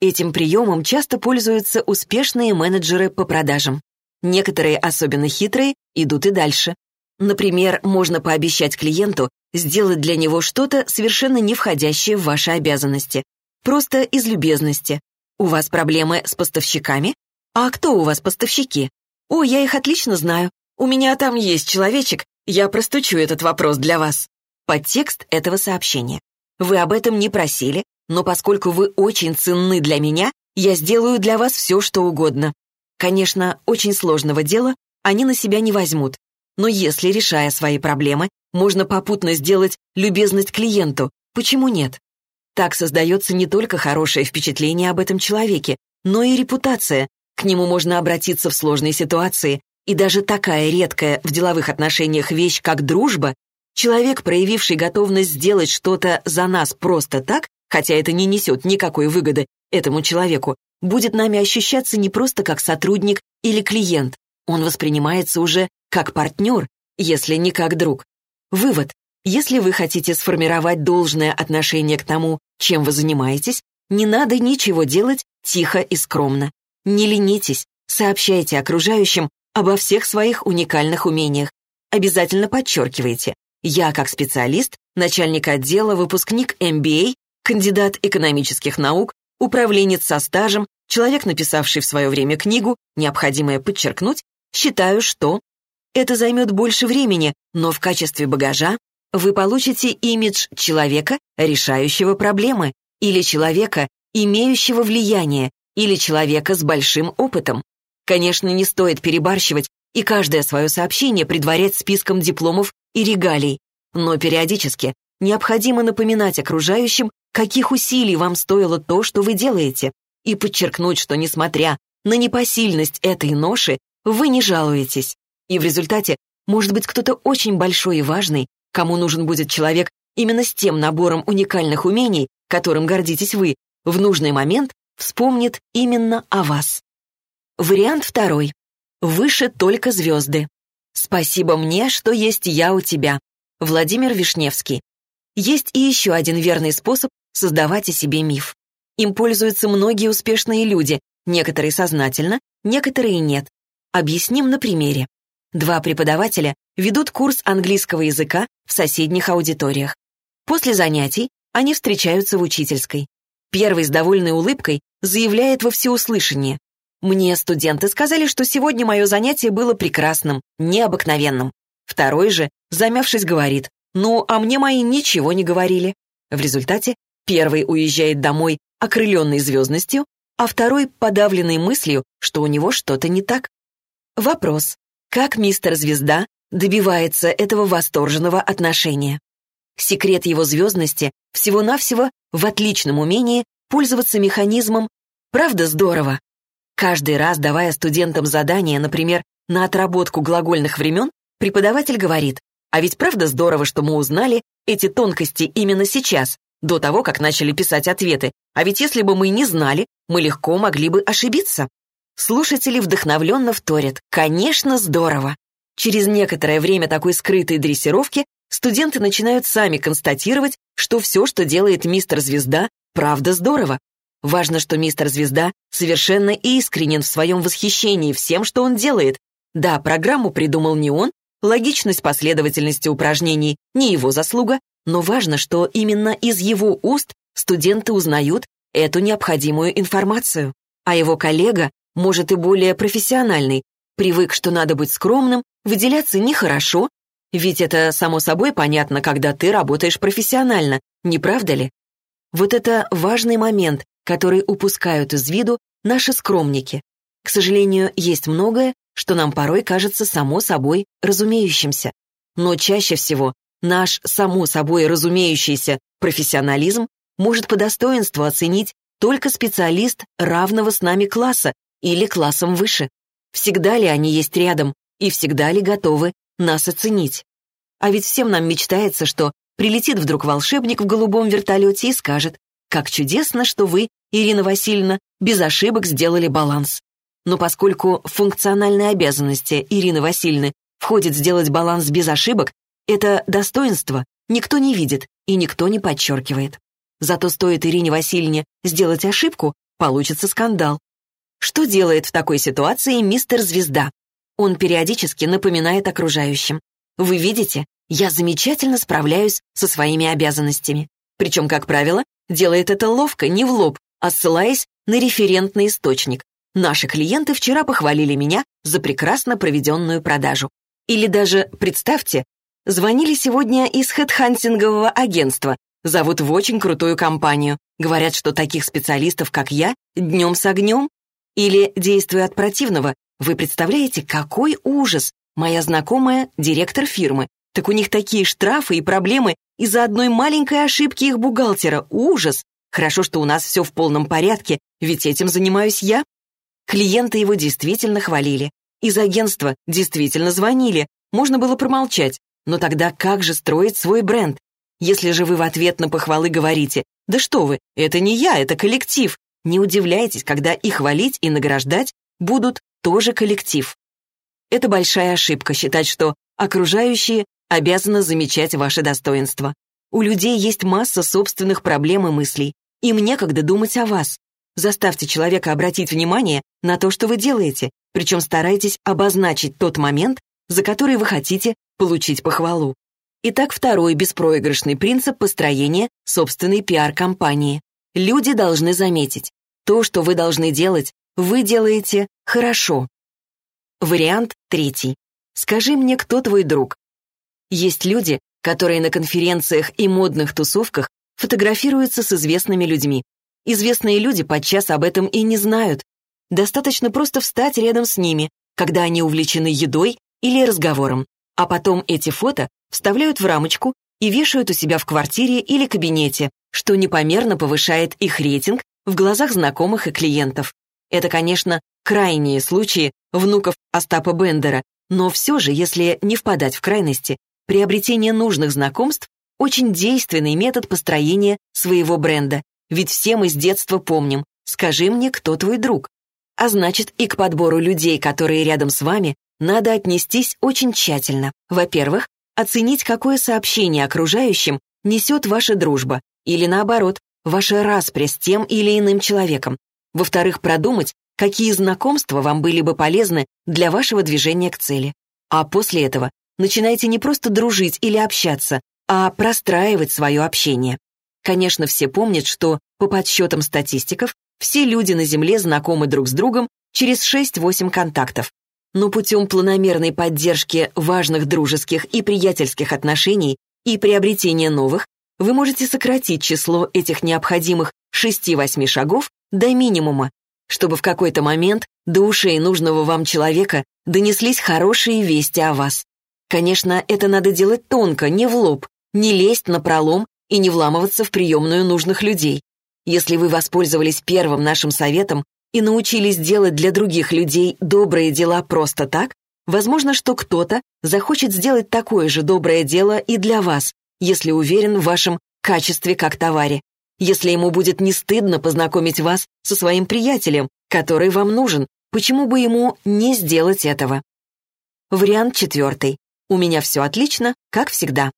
Этим приемом часто пользуются успешные менеджеры по продажам. Некоторые, особенно хитрые, идут и дальше. Например, можно пообещать клиенту сделать для него что-то, совершенно не входящее в ваши обязанности. Просто из любезности. У вас проблемы с поставщиками? А кто у вас поставщики? О, я их отлично знаю. У меня там есть человечек, я простучу этот вопрос для вас. Подтекст этого сообщения. Вы об этом не просили, но поскольку вы очень ценны для меня, я сделаю для вас все, что угодно. Конечно, очень сложного дела они на себя не возьмут, но если, решая свои проблемы, можно попутно сделать любезность клиенту, почему нет? Так создается не только хорошее впечатление об этом человеке, но и репутация. К нему можно обратиться в сложной ситуации, и даже такая редкая в деловых отношениях вещь, как дружба, человек, проявивший готовность сделать что-то за нас просто так, хотя это не несет никакой выгоды этому человеку, будет нами ощущаться не просто как сотрудник или клиент, он воспринимается уже как партнер, если не как друг. Вывод. Если вы хотите сформировать должное отношение к тому, чем вы занимаетесь, не надо ничего делать тихо и скромно. Не ленитесь, сообщайте окружающим обо всех своих уникальных умениях. Обязательно подчеркивайте. Я, как специалист, начальник отдела, выпускник MBA, кандидат экономических наук, управленец со стажем, человек, написавший в свое время книгу, необходимое подчеркнуть, считаю, что это займет больше времени, но в качестве багажа вы получите имидж человека, решающего проблемы, или человека, имеющего влияние, или человека с большим опытом. Конечно, не стоит перебарщивать и каждое свое сообщение предварять списком дипломов и регалий, но периодически необходимо напоминать окружающим, каких усилий вам стоило то, что вы делаете, и подчеркнуть, что, несмотря на непосильность этой ноши, вы не жалуетесь. И в результате, может быть, кто-то очень большой и важный, кому нужен будет человек именно с тем набором уникальных умений, которым гордитесь вы, в нужный момент вспомнит именно о вас. Вариант второй. Выше только звезды. Спасибо мне, что есть я у тебя. Владимир Вишневский. Есть и еще один верный способ создавать о себе миф. Им пользуются многие успешные люди, некоторые сознательно, некоторые нет. Объясним на примере. Два преподавателя ведут курс английского языка в соседних аудиториях. После занятий они встречаются в учительской. Первый с довольной улыбкой заявляет во всеуслышание. «Мне студенты сказали, что сегодня мое занятие было прекрасным, необыкновенным». Второй же, замявшись, говорит, «Ну, а мне мои ничего не говорили». В результате первый уезжает домой, окрыленный звездностью, а второй подавленный мыслью, что у него что-то не так. Вопрос. Как мистер Звезда добивается этого восторженного отношения? Секрет его звездности всего-навсего в отличном умении пользоваться механизмом «правда здорово». Каждый раз, давая студентам задание, например, на отработку глагольных времен, преподаватель говорит, а ведь правда здорово, что мы узнали эти тонкости именно сейчас, до того, как начали писать ответы, а ведь если бы мы не знали, мы легко могли бы ошибиться. Слушатели вдохновленно вторят. Конечно, здорово. Через некоторое время такой скрытой дрессировки студенты начинают сами констатировать, что все, что делает мистер Звезда, правда здорово. Важно, что мистер Звезда совершенно искренен в своем восхищении всем, что он делает. Да, программу придумал не он, логичность последовательности упражнений не его заслуга, но важно, что именно из его уст студенты узнают эту необходимую информацию. А его коллега может и более профессиональный, привык, что надо быть скромным, выделяться нехорошо, ведь это само собой понятно, когда ты работаешь профессионально, не правда ли? Вот это важный момент, который упускают из виду наши скромники. К сожалению, есть многое, что нам порой кажется само собой разумеющимся. Но чаще всего наш само собой разумеющийся профессионализм может по достоинству оценить только специалист равного с нами класса или классом выше. Всегда ли они есть рядом и всегда ли готовы нас оценить? А ведь всем нам мечтается, что прилетит вдруг волшебник в голубом вертолете и скажет, как чудесно, что вы, Ирина Васильевна, без ошибок сделали баланс. Но поскольку функциональные обязанности Ирины Васильевны входит сделать баланс без ошибок, это достоинство никто не видит и никто не подчеркивает. Зато стоит Ирине Васильевне сделать ошибку, получится скандал. Что делает в такой ситуации мистер Звезда? Он периодически напоминает окружающим. Вы видите, я замечательно справляюсь со своими обязанностями. Причем, как правило, делает это ловко, не в лоб, а ссылаясь на референтный источник. Наши клиенты вчера похвалили меня за прекрасно проведенную продажу. Или даже, представьте, звонили сегодня из хедхантингового агентства, зовут в очень крутую компанию, говорят, что таких специалистов, как я, днем с огнем. Или, действуя от противного, вы представляете, какой ужас, Моя знакомая — директор фирмы. Так у них такие штрафы и проблемы из-за одной маленькой ошибки их бухгалтера. Ужас! Хорошо, что у нас все в полном порядке, ведь этим занимаюсь я. Клиенты его действительно хвалили. Из агентства действительно звонили. Можно было промолчать. Но тогда как же строить свой бренд? Если же вы в ответ на похвалы говорите «Да что вы, это не я, это коллектив», не удивляйтесь, когда и хвалить, и награждать будут тоже коллектив. Это большая ошибка считать, что окружающие обязаны замечать ваши достоинства. У людей есть масса собственных проблем и мыслей. Им некогда думать о вас. Заставьте человека обратить внимание на то, что вы делаете, причем старайтесь обозначить тот момент, за который вы хотите получить похвалу. Итак, второй беспроигрышный принцип построения собственной пиар-компании. Люди должны заметить, то, что вы должны делать, вы делаете хорошо. Вариант третий. Скажи мне, кто твой друг? Есть люди, которые на конференциях и модных тусовках фотографируются с известными людьми. Известные люди подчас об этом и не знают. Достаточно просто встать рядом с ними, когда они увлечены едой или разговором, а потом эти фото вставляют в рамочку и вешают у себя в квартире или кабинете, что непомерно повышает их рейтинг в глазах знакомых и клиентов. Это, конечно, крайние случаи внуков Остапа Бендера, но все же, если не впадать в крайности, приобретение нужных знакомств – очень действенный метод построения своего бренда. Ведь все мы с детства помним «скажи мне, кто твой друг». А значит, и к подбору людей, которые рядом с вами, надо отнестись очень тщательно. Во-первых, оценить, какое сообщение окружающим несет ваша дружба, или наоборот, ваша распря с тем или иным человеком. Во-вторых, продумать, какие знакомства вам были бы полезны для вашего движения к цели. А после этого начинайте не просто дружить или общаться, а простраивать свое общение. Конечно, все помнят, что, по подсчетам статистиков, все люди на Земле знакомы друг с другом через 6-8 контактов. Но путем планомерной поддержки важных дружеских и приятельских отношений и приобретения новых, вы можете сократить число этих необходимых 6-8 шагов до минимума, чтобы в какой-то момент до ушей нужного вам человека донеслись хорошие вести о вас. Конечно, это надо делать тонко, не в лоб, не лезть на пролом и не вламываться в приемную нужных людей. Если вы воспользовались первым нашим советом и научились делать для других людей добрые дела просто так, возможно, что кто-то захочет сделать такое же доброе дело и для вас, если уверен в вашем качестве как товаре если ему будет не стыдно познакомить вас со своим приятелем, который вам нужен, почему бы ему не сделать этого? Вариант четвертый. У меня все отлично, как всегда.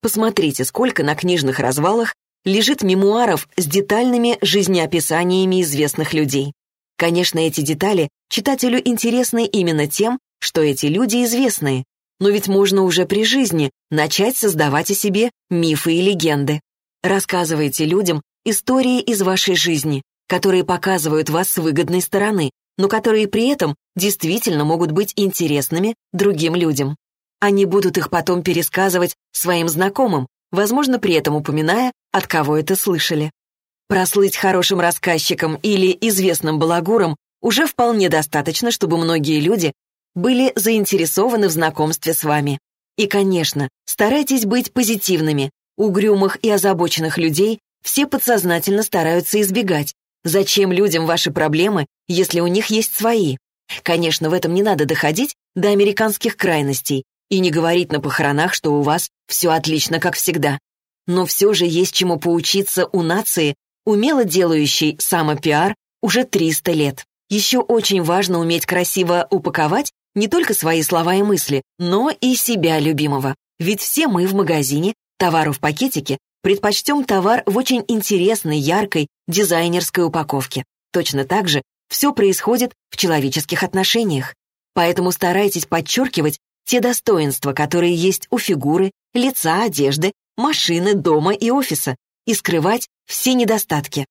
Посмотрите, сколько на книжных развалах лежит мемуаров с детальными жизнеописаниями известных людей. Конечно, эти детали читателю интересны именно тем, что эти люди известные, но ведь можно уже при жизни начать создавать о себе мифы и легенды. Рассказывайте людям истории из вашей жизни, которые показывают вас с выгодной стороны, но которые при этом действительно могут быть интересными другим людям. Они будут их потом пересказывать своим знакомым, возможно, при этом упоминая, от кого это слышали. Прослыть хорошим рассказчиком или известным балагуром уже вполне достаточно, чтобы многие люди были заинтересованы в знакомстве с вами. И, конечно, старайтесь быть позитивными. Угрюмых и озабоченных людей все подсознательно стараются избегать. Зачем людям ваши проблемы, если у них есть свои? Конечно, в этом не надо доходить до американских крайностей и не говорить на похоронах, что у вас все отлично, как всегда. Но все же есть чему поучиться у нации, умело делающей самопиар уже 300 лет. Еще очень важно уметь красиво упаковать не только свои слова и мысли, но и себя любимого. Ведь все мы в магазине, товару в пакетике, предпочтем товар в очень интересной, яркой, дизайнерской упаковке. Точно так же все происходит в человеческих отношениях. Поэтому старайтесь подчеркивать те достоинства, которые есть у фигуры, лица, одежды, машины, дома и офиса, и скрывать все недостатки.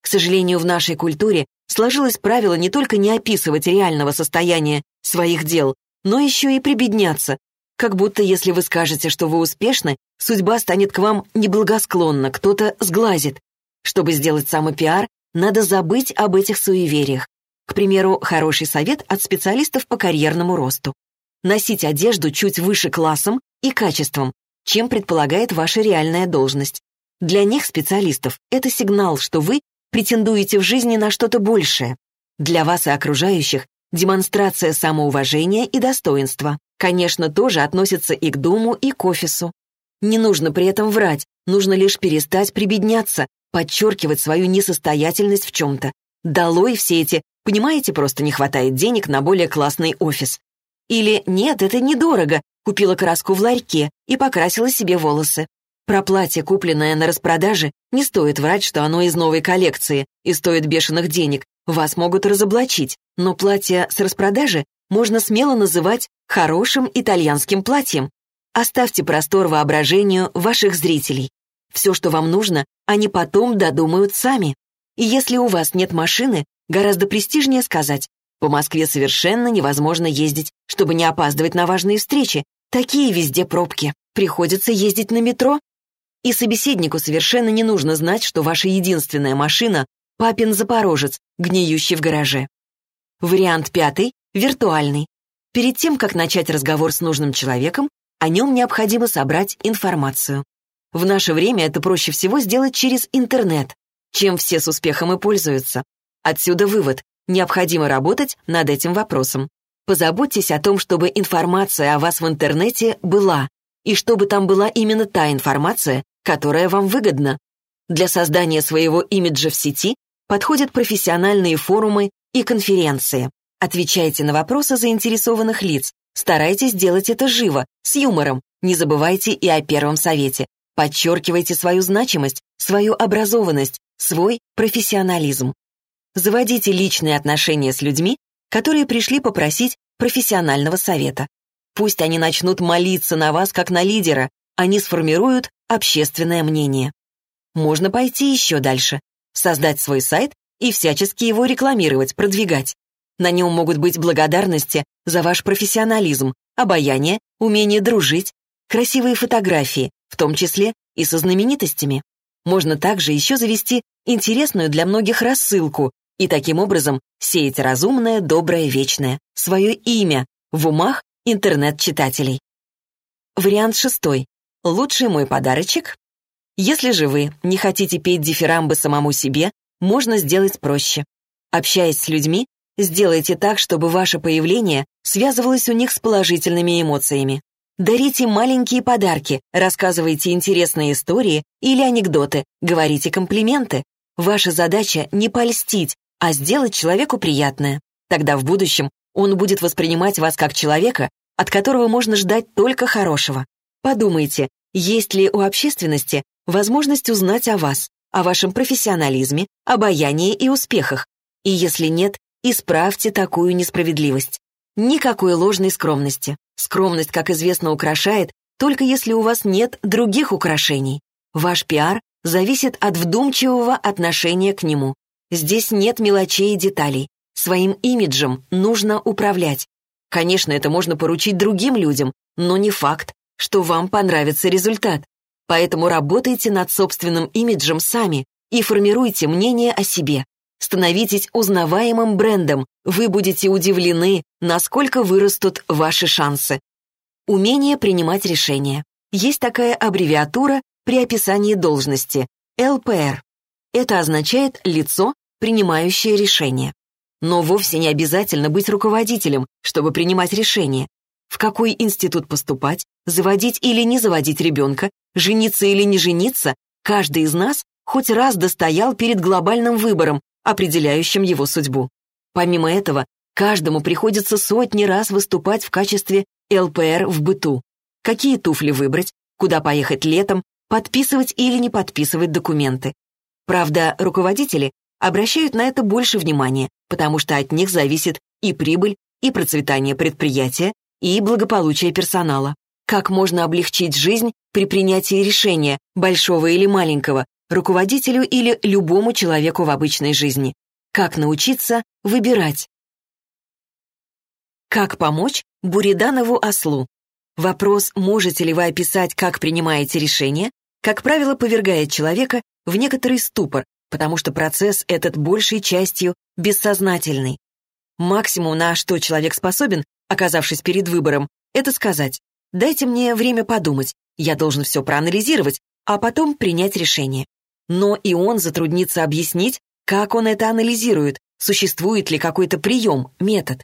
К сожалению, в нашей культуре сложилось правило не только не описывать реального состояния своих дел, но еще и прибедняться, как будто если вы скажете, что вы успешны, судьба станет к вам неблагосклонна, кто-то сглазит. Чтобы сделать самопиар, надо забыть об этих суевериях. К примеру, хороший совет от специалистов по карьерному росту. Носить одежду чуть выше классом и качеством, чем предполагает ваша реальная должность. Для них, специалистов, это сигнал, что вы претендуете в жизни на что-то большее. Для вас и окружающих демонстрация самоуважения и достоинства. Конечно, тоже относится и к дому, и к офису. Не нужно при этом врать, нужно лишь перестать прибедняться, подчеркивать свою несостоятельность в чем-то. Долой все эти «понимаете, просто не хватает денег на более классный офис». Или «нет, это недорого, купила краску в ларьке и покрасила себе волосы». Про платье, купленное на распродаже, не стоит врать, что оно из новой коллекции и стоит бешеных денег. Вас могут разоблачить, но платье с распродажи можно смело называть хорошим итальянским платьем. Оставьте простор воображению ваших зрителей. Все, что вам нужно, они потом додумают сами. И если у вас нет машины, гораздо престижнее сказать, по Москве совершенно невозможно ездить, чтобы не опаздывать на важные встречи. Такие везде пробки. Приходится ездить на метро. И собеседнику совершенно не нужно знать, что ваша единственная машина — папин запорожец, гниющий в гараже. Вариант пятый — виртуальный. Перед тем, как начать разговор с нужным человеком, о нем необходимо собрать информацию. В наше время это проще всего сделать через интернет, чем все с успехом и пользуются. Отсюда вывод. Необходимо работать над этим вопросом. Позаботьтесь о том, чтобы информация о вас в интернете была, и чтобы там была именно та информация, которая вам выгодна. Для создания своего имиджа в сети подходят профессиональные форумы и конференции. Отвечайте на вопросы заинтересованных лиц. Старайтесь делать это живо, с юмором. Не забывайте и о первом совете. Подчеркивайте свою значимость, свою образованность, свой профессионализм. Заводите личные отношения с людьми, которые пришли попросить профессионального совета. Пусть они начнут молиться на вас как на лидера, они сформируют общественное мнение. Можно пойти еще дальше, создать свой сайт и всячески его рекламировать, продвигать. На нем могут быть благодарности за ваш профессионализм, обаяние, умение дружить, красивые фотографии, в том числе и со знаменитостями. Можно также еще завести интересную для многих рассылку и таким образом сеять разумное, доброе, вечное, свое имя в умах интернет-читателей. Вариант шестой. Лучший мой подарочек. Если же вы не хотите петь дифирамбы самому себе, можно сделать проще. Общаясь с людьми, сделайте так, чтобы ваше появление связывалось у них с положительными эмоциями. Дарите маленькие подарки, рассказывайте интересные истории или анекдоты, говорите комплименты. Ваша задача не польстить, а сделать человеку приятное. Тогда в будущем он будет воспринимать вас как человека, от которого можно ждать только хорошего. Подумайте, есть ли у общественности возможность узнать о вас, о вашем профессионализме, обаянии и успехах. И если нет, исправьте такую несправедливость. Никакой ложной скромности. Скромность, как известно, украшает, только если у вас нет других украшений. Ваш пиар зависит от вдумчивого отношения к нему. Здесь нет мелочей и деталей. Своим имиджем нужно управлять. Конечно, это можно поручить другим людям, но не факт, что вам понравится результат. Поэтому работайте над собственным имиджем сами и формируйте мнение о себе. Становитесь узнаваемым брендом, вы будете удивлены, насколько вырастут ваши шансы. Умение принимать решения. Есть такая аббревиатура при описании должности – ЛПР. Это означает «лицо, принимающее решение». Но вовсе не обязательно быть руководителем, чтобы принимать решения. В какой институт поступать, заводить или не заводить ребенка, жениться или не жениться, каждый из нас хоть раз достоял перед глобальным выбором, определяющим его судьбу. Помимо этого, каждому приходится сотни раз выступать в качестве ЛПР в быту. Какие туфли выбрать, куда поехать летом, подписывать или не подписывать документы. Правда, руководители обращают на это больше внимания, потому что от них зависит и прибыль, и процветание предприятия, и благополучие персонала. Как можно облегчить жизнь при принятии решения, большого или маленького, руководителю или любому человеку в обычной жизни? Как научиться выбирать? Как помочь Буриданову ослу? Вопрос, можете ли вы описать, как принимаете решения, как правило, повергает человека в некоторый ступор, потому что процесс этот большей частью бессознательный. Максимум, на что человек способен, оказавшись перед выбором, это сказать «дайте мне время подумать, я должен все проанализировать, а потом принять решение». Но и он затруднится объяснить, как он это анализирует, существует ли какой-то прием, метод.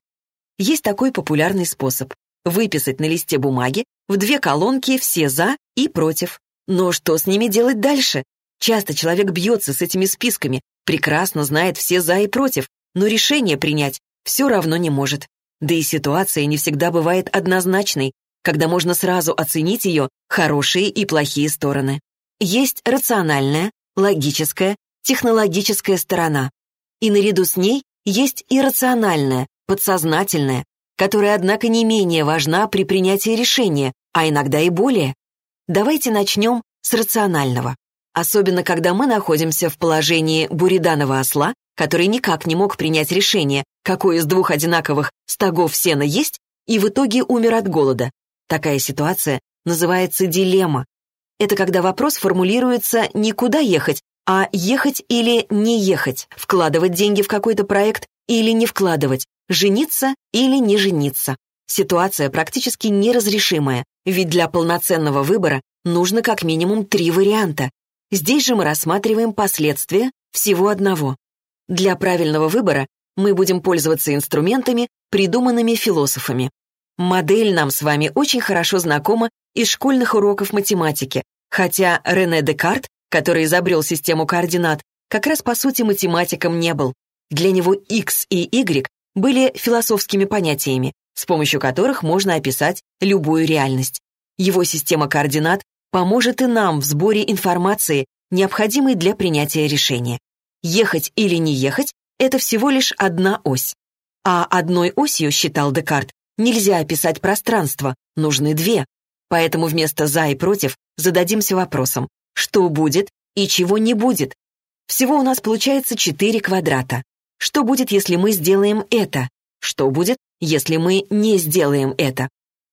Есть такой популярный способ — выписать на листе бумаги в две колонки все «за» и «против». Но что с ними делать дальше? Часто человек бьется с этими списками, прекрасно знает все «за» и «против», но решение принять все равно не может. Да и ситуация не всегда бывает однозначной, когда можно сразу оценить ее хорошие и плохие стороны. Есть рациональная, логическая, технологическая сторона. И наряду с ней есть иррациональная, подсознательная, которая, однако, не менее важна при принятии решения, а иногда и более. Давайте начнем с рационального. Особенно, когда мы находимся в положении буриданова осла, который никак не мог принять решение, какой из двух одинаковых стогов сена есть, и в итоге умер от голода. Такая ситуация называется дилемма. Это когда вопрос формулируется не куда ехать, а ехать или не ехать, вкладывать деньги в какой-то проект или не вкладывать, жениться или не жениться. Ситуация практически неразрешимая, ведь для полноценного выбора нужно как минимум три варианта. Здесь же мы рассматриваем последствия всего одного. Для правильного выбора мы будем пользоваться инструментами, придуманными философами. Модель нам с вами очень хорошо знакома из школьных уроков математики, хотя Рене Декарт, который изобрел систему координат, как раз по сути математиком не был. Для него x и y были философскими понятиями, с помощью которых можно описать любую реальность. Его система координат поможет и нам в сборе информации, необходимой для принятия решения. Ехать или не ехать — это всего лишь одна ось. А одной осью, считал Декарт, нельзя описать пространство, нужны две. Поэтому вместо «за» и «против» зададимся вопросом, что будет и чего не будет. Всего у нас получается четыре квадрата. Что будет, если мы сделаем это? Что будет, если мы не сделаем это?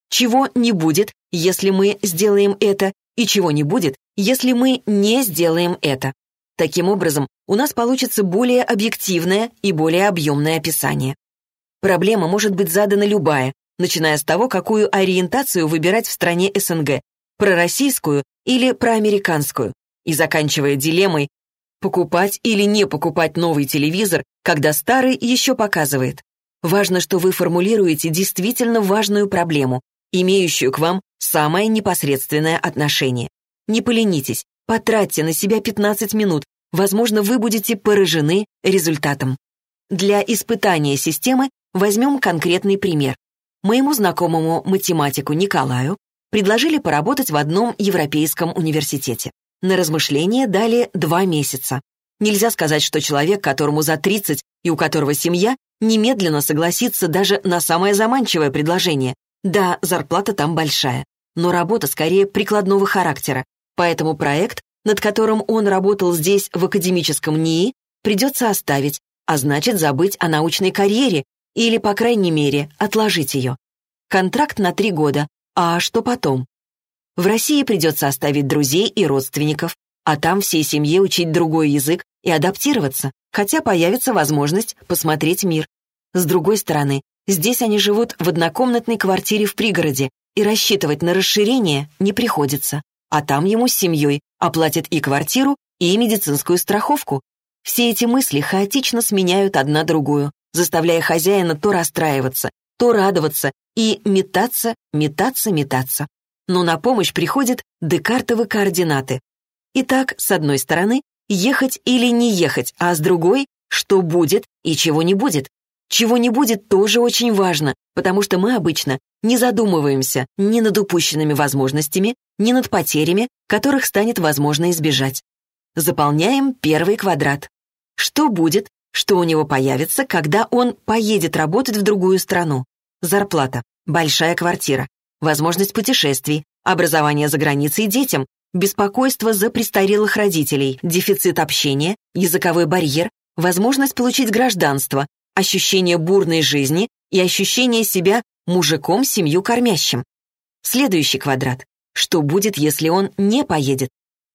Чего не будет, если мы сделаем это? И чего не будет, если мы не сделаем это? Таким образом, у нас получится более объективное и более объемное описание. Проблема может быть задана любая, начиная с того, какую ориентацию выбирать в стране СНГ – пророссийскую или проамериканскую, и заканчивая дилеммой покупать или не покупать новый телевизор, когда старый еще показывает. Важно, что вы формулируете действительно важную проблему, имеющую к вам самое непосредственное отношение. Не поленитесь, Потратьте на себя 15 минут, возможно, вы будете поражены результатом. Для испытания системы возьмем конкретный пример. Моему знакомому математику Николаю предложили поработать в одном европейском университете. На размышление дали два месяца. Нельзя сказать, что человек, которому за 30 и у которого семья, немедленно согласится даже на самое заманчивое предложение. Да, зарплата там большая, но работа скорее прикладного характера, Поэтому проект, над которым он работал здесь, в академическом НИИ, придется оставить, а значит забыть о научной карьере или, по крайней мере, отложить ее. Контракт на три года, а что потом? В России придется оставить друзей и родственников, а там всей семье учить другой язык и адаптироваться, хотя появится возможность посмотреть мир. С другой стороны, здесь они живут в однокомнатной квартире в пригороде, и рассчитывать на расширение не приходится. А там ему с семьей оплатят и квартиру, и медицинскую страховку. Все эти мысли хаотично сменяют одна другую, заставляя хозяина то расстраиваться, то радоваться и метаться, метаться, метаться. Но на помощь приходят декартовы координаты. Итак, с одной стороны, ехать или не ехать, а с другой, что будет и чего не будет. Чего не будет тоже очень важно, потому что мы обычно не задумываемся ни над упущенными возможностями, ни над потерями, которых станет возможно избежать. Заполняем первый квадрат. Что будет, что у него появится, когда он поедет работать в другую страну? Зарплата, большая квартира, возможность путешествий, образование за границей детям, беспокойство за престарелых родителей, дефицит общения, языковой барьер, возможность получить гражданство, ощущение бурной жизни и ощущение себя мужиком семью кормящим. Следующий квадрат. Что будет, если он не поедет?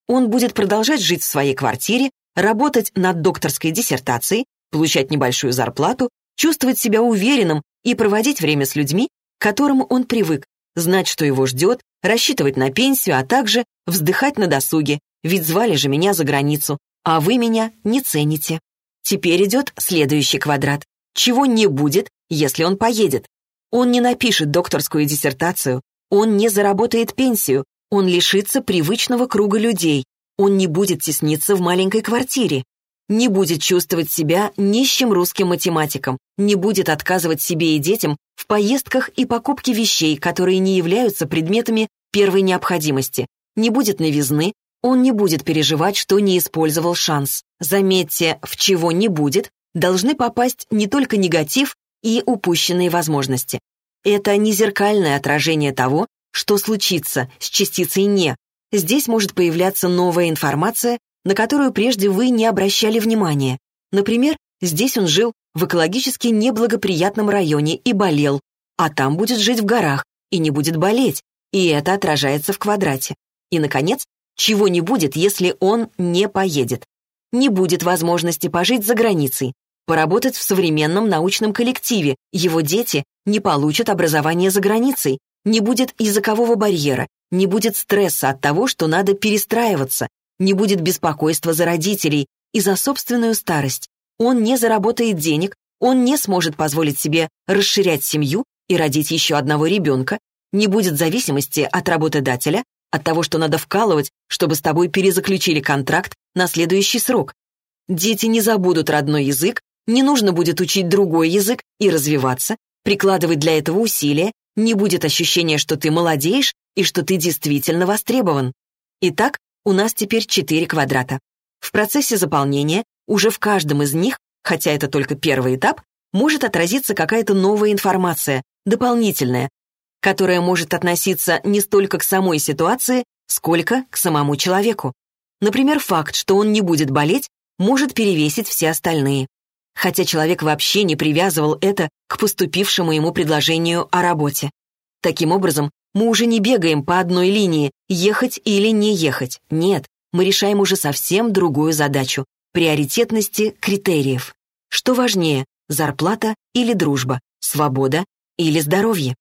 Он будет продолжать жить в своей квартире, работать над докторской диссертацией, получать небольшую зарплату, чувствовать себя уверенным и проводить время с людьми, к которым он привык, знать, что его ждет, рассчитывать на пенсию, а также вздыхать на досуге, ведь звали же меня за границу, а вы меня не цените. Теперь идет следующий квадрат. Чего не будет, если он поедет? Он не напишет докторскую диссертацию, он не заработает пенсию, он лишится привычного круга людей, он не будет тесниться в маленькой квартире, не будет чувствовать себя нищим русским математиком, не будет отказывать себе и детям в поездках и покупке вещей, которые не являются предметами первой необходимости, не будет новизны, он не будет переживать, что не использовал шанс. Заметьте, в чего не будет, должны попасть не только негатив и упущенные возможности. Это не зеркальное отражение того, что случится с частицей «не». Здесь может появляться новая информация, на которую прежде вы не обращали внимания. Например, здесь он жил в экологически неблагоприятном районе и болел, а там будет жить в горах и не будет болеть, и это отражается в квадрате. И, наконец, чего не будет, если он не поедет. Не будет возможности пожить за границей, поработать в современном научном коллективе, его дети не получат образование за границей, не будет языкового барьера, не будет стресса от того, что надо перестраиваться, не будет беспокойства за родителей и за собственную старость. Он не заработает денег, он не сможет позволить себе расширять семью и родить еще одного ребенка, не будет зависимости от работодателя, от того, что надо вкалывать, чтобы с тобой перезаключили контракт на следующий срок. Дети не забудут родной язык, не нужно будет учить другой язык и развиваться, прикладывать для этого усилия, не будет ощущения, что ты молодеешь и что ты действительно востребован. Итак, у нас теперь четыре квадрата. В процессе заполнения уже в каждом из них, хотя это только первый этап, может отразиться какая-то новая информация, дополнительная, которая может относиться не столько к самой ситуации, сколько к самому человеку. Например, факт, что он не будет болеть, может перевесить все остальные. Хотя человек вообще не привязывал это к поступившему ему предложению о работе. Таким образом, мы уже не бегаем по одной линии, ехать или не ехать. Нет, мы решаем уже совсем другую задачу — приоритетности критериев. Что важнее, зарплата или дружба, свобода или здоровье?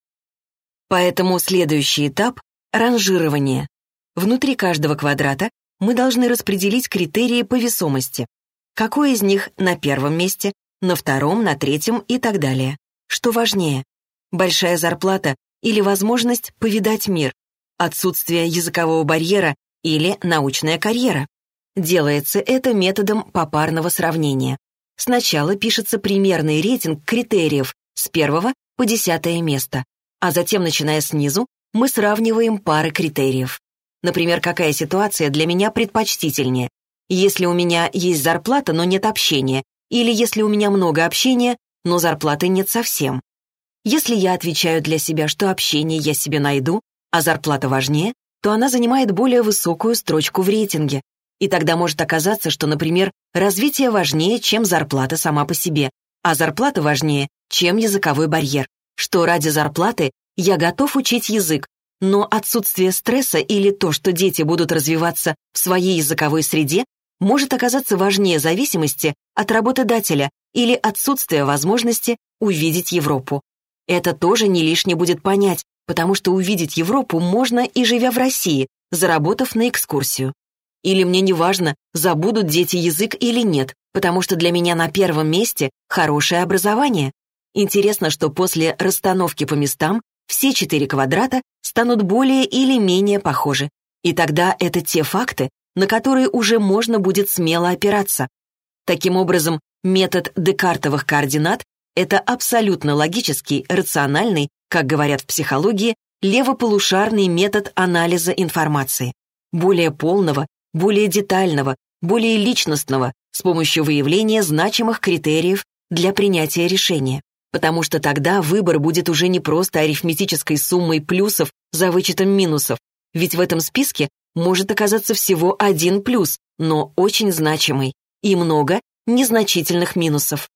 Поэтому следующий этап — ранжирование. Внутри каждого квадрата мы должны распределить критерии по весомости. Какой из них на первом месте, на втором, на третьем и так далее? Что важнее? Большая зарплата или возможность повидать мир, отсутствие языкового барьера или научная карьера. Делается это методом попарного сравнения. Сначала пишется примерный рейтинг критериев с первого по десятое место, а затем, начиная снизу, мы сравниваем пары критериев. Например, какая ситуация для меня предпочтительнее? Если у меня есть зарплата, но нет общения, или если у меня много общения, но зарплаты нет совсем. Если я отвечаю для себя, что общение я себе найду, а зарплата важнее, то она занимает более высокую строчку в рейтинге. И тогда может оказаться, что, например, развитие важнее, чем зарплата сама по себе, а зарплата важнее, чем языковой барьер, что ради зарплаты я готов учить язык, но отсутствие стресса или то, что дети будут развиваться в своей языковой среде, может оказаться важнее зависимости от работодателя или отсутствия возможности увидеть Европу. Это тоже не лишне будет понять, потому что увидеть Европу можно и живя в России, заработав на экскурсию. Или мне не важно, забудут дети язык или нет, потому что для меня на первом месте хорошее образование. Интересно, что после расстановки по местам все четыре квадрата станут более или менее похожи. И тогда это те факты, на которые уже можно будет смело опираться. Таким образом, метод декартовых координат — это абсолютно логический, рациональный, как говорят в психологии, левополушарный метод анализа информации. Более полного, более детального, более личностного, с помощью выявления значимых критериев для принятия решения. Потому что тогда выбор будет уже не просто арифметической суммой плюсов за вычетом минусов, ведь в этом списке может оказаться всего один плюс, но очень значимый, и много незначительных минусов.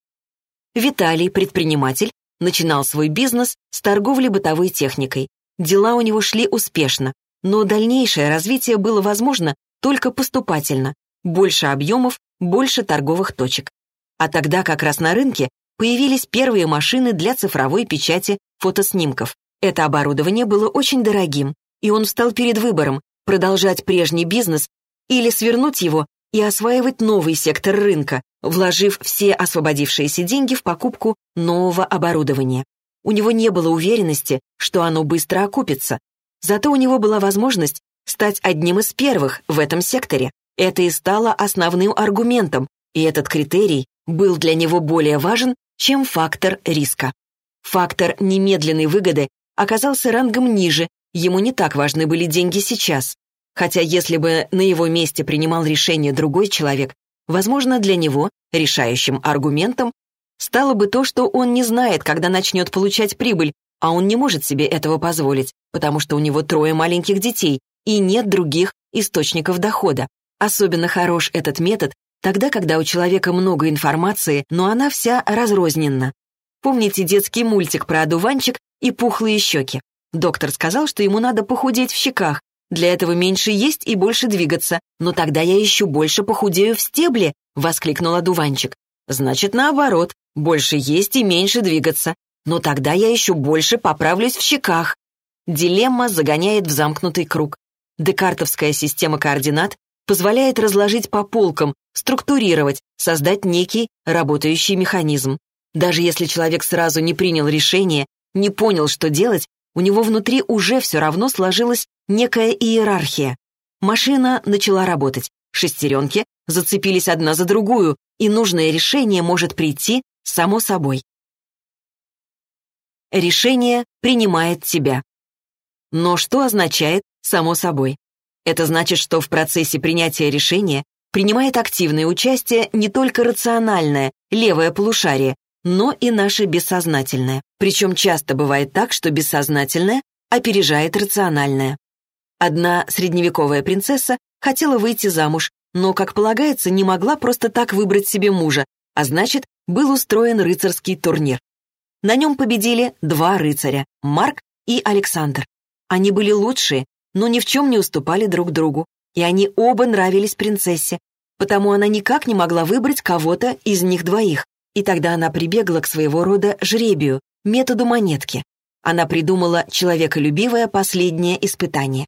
Виталий, предприниматель, начинал свой бизнес с торговли бытовой техникой. Дела у него шли успешно, но дальнейшее развитие было возможно только поступательно. Больше объемов, больше торговых точек. А тогда как раз на рынке появились первые машины для цифровой печати фотоснимков. Это оборудование было очень дорогим, и он встал перед выбором продолжать прежний бизнес или свернуть его и осваивать новый сектор рынка, вложив все освободившиеся деньги в покупку нового оборудования. У него не было уверенности, что оно быстро окупится. Зато у него была возможность стать одним из первых в этом секторе. Это и стало основным аргументом, и этот критерий был для него более важен, чем фактор риска. Фактор немедленной выгоды оказался рангом ниже, ему не так важны были деньги сейчас. Хотя если бы на его месте принимал решение другой человек, возможно, для него решающим аргументом стало бы то, что он не знает, когда начнет получать прибыль, а он не может себе этого позволить, потому что у него трое маленьких детей и нет других источников дохода. Особенно хорош этот метод тогда, когда у человека много информации, но она вся разрозненна. Помните детский мультик про одуванчик и пухлые щеки? Доктор сказал, что ему надо похудеть в щеках, для этого меньше есть и больше двигаться. Но тогда я еще больше похудею в стебле, воскликнул одуванчик. Значит, наоборот, больше есть и меньше двигаться. Но тогда я еще больше поправлюсь в щеках. Дилемма загоняет в замкнутый круг. Декартовская система координат позволяет разложить по полкам, структурировать, создать некий работающий механизм. Даже если человек сразу не принял решение, не понял, что делать, у него внутри уже все равно сложилась некая иерархия. Машина начала работать, шестеренки зацепились одна за другую, и нужное решение может прийти само собой. Решение принимает тебя. Но что означает «само собой»? Это значит, что в процессе принятия решения принимает активное участие не только рациональное, левое полушарие, но и наше бессознательное. Причем часто бывает так, что бессознательное опережает рациональное. Одна средневековая принцесса хотела выйти замуж, но, как полагается, не могла просто так выбрать себе мужа, а значит, был устроен рыцарский турнир. На нем победили два рыцаря — Марк и Александр. Они были лучшие, но ни в чем не уступали друг другу, и они оба нравились принцессе, потому она никак не могла выбрать кого-то из них двоих. И тогда она прибегла к своего рода жребию, методу монетки. Она придумала человеколюбивое последнее испытание.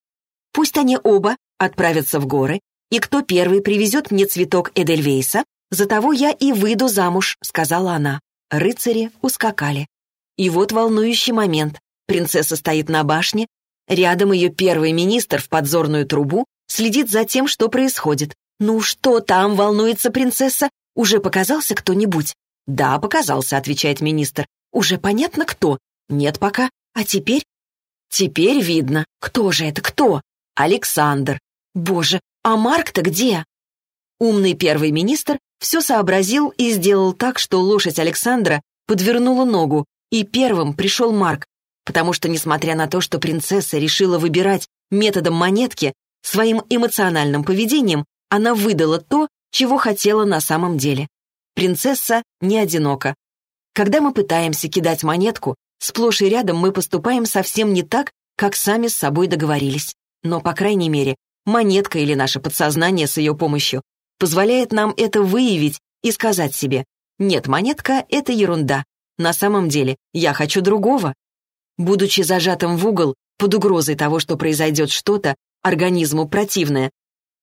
Пусть они оба отправятся в горы, и кто первый привезет мне цветок Эдельвейса, за того я и выйду замуж, сказала она. Рыцари ускакали. И вот волнующий момент. Принцесса стоит на башне, рядом ее первый министр в подзорную трубу следит за тем, что происходит. «Ну что там?» — волнуется принцесса. «Уже показался кто-нибудь?» «Да, показался», — отвечает министр. «Уже понятно, кто?» «Нет пока. А теперь?» «Теперь видно. Кто же это, кто?» «Александр». «Боже, а Марк-то где?» Умный первый министр все сообразил и сделал так, что лошадь Александра подвернула ногу, и первым пришел Марк, потому что, несмотря на то, что принцесса решила выбирать методом монетки, своим эмоциональным поведением она выдала то, чего хотела на самом деле. Принцесса не одинока. Когда мы пытаемся кидать монетку, сплошь и рядом мы поступаем совсем не так, как сами с собой договорились. Но, по крайней мере, монетка или наше подсознание с ее помощью позволяет нам это выявить и сказать себе «Нет, монетка — это ерунда. На самом деле я хочу другого». Будучи зажатым в угол, под угрозой того, что произойдет что-то, организму противное,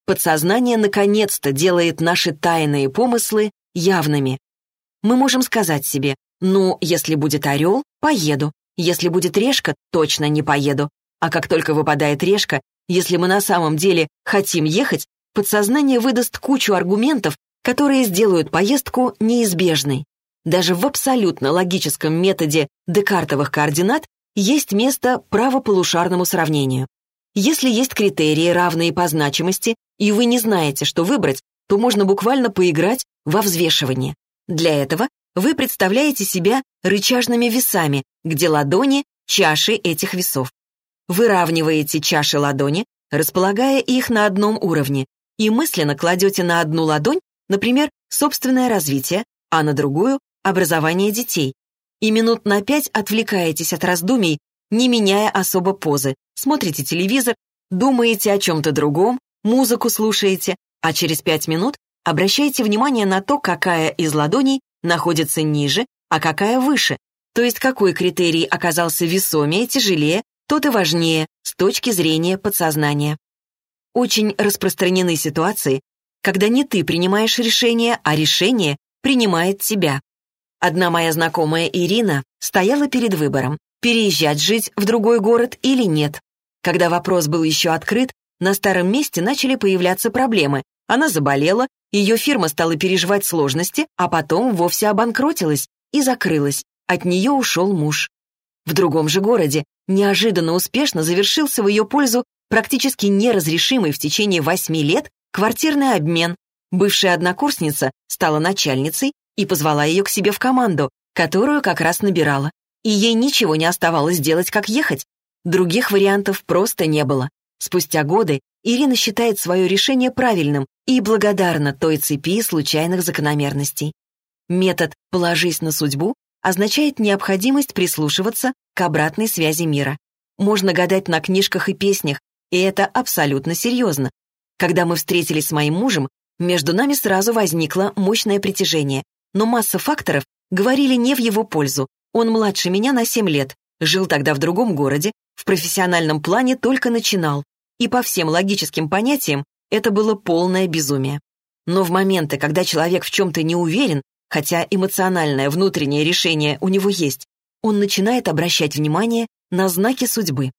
подсознание наконец-то делает наши тайные помыслы явными. Мы можем сказать себе «Ну, если будет орел, поеду. Если будет решка, точно не поеду». А как только выпадает решка, если мы на самом деле хотим ехать, подсознание выдаст кучу аргументов, которые сделают поездку неизбежной. Даже в абсолютно логическом методе декартовых координат есть место правополушарному сравнению. Если есть критерии, равные по значимости, и вы не знаете, что выбрать, то можно буквально поиграть во взвешивание. Для этого вы представляете себя рычажными весами, где ладони — чаши этих весов. Выравниваете чаши ладони, располагая их на одном уровне, и мысленно кладете на одну ладонь, например, собственное развитие, а на другую — образование детей и минут на пять отвлекаетесь от раздумий, не меняя особо позы, смотрите телевизор, думаете о чем-то другом, музыку слушаете, а через пять минут обращайте внимание на то, какая из ладоней находится ниже, а какая выше, то есть какой критерий оказался весомее, тяжелее, тот и важнее с точки зрения подсознания. Очень распространены ситуации, когда не ты принимаешь решение, а решение принимает тебя. Одна моя знакомая Ирина стояла перед выбором, переезжать жить в другой город или нет. Когда вопрос был еще открыт, на старом месте начали появляться проблемы. Она заболела, ее фирма стала переживать сложности, а потом вовсе обанкротилась и закрылась. От нее ушел муж. В другом же городе неожиданно успешно завершился в ее пользу практически неразрешимый в течение восьми лет квартирный обмен. Бывшая однокурсница стала начальницей, и позвала ее к себе в команду, которую как раз набирала. И ей ничего не оставалось делать, как ехать. Других вариантов просто не было. Спустя годы Ирина считает свое решение правильным и благодарна той цепи случайных закономерностей. Метод «положись на судьбу» означает необходимость прислушиваться к обратной связи мира. Можно гадать на книжках и песнях, и это абсолютно серьезно. Когда мы встретились с моим мужем, между нами сразу возникло мощное притяжение, но масса факторов говорили не в его пользу. Он младше меня на 7 лет, жил тогда в другом городе, в профессиональном плане только начинал. И по всем логическим понятиям это было полное безумие. Но в моменты, когда человек в чем-то не уверен, хотя эмоциональное внутреннее решение у него есть, он начинает обращать внимание на знаки судьбы.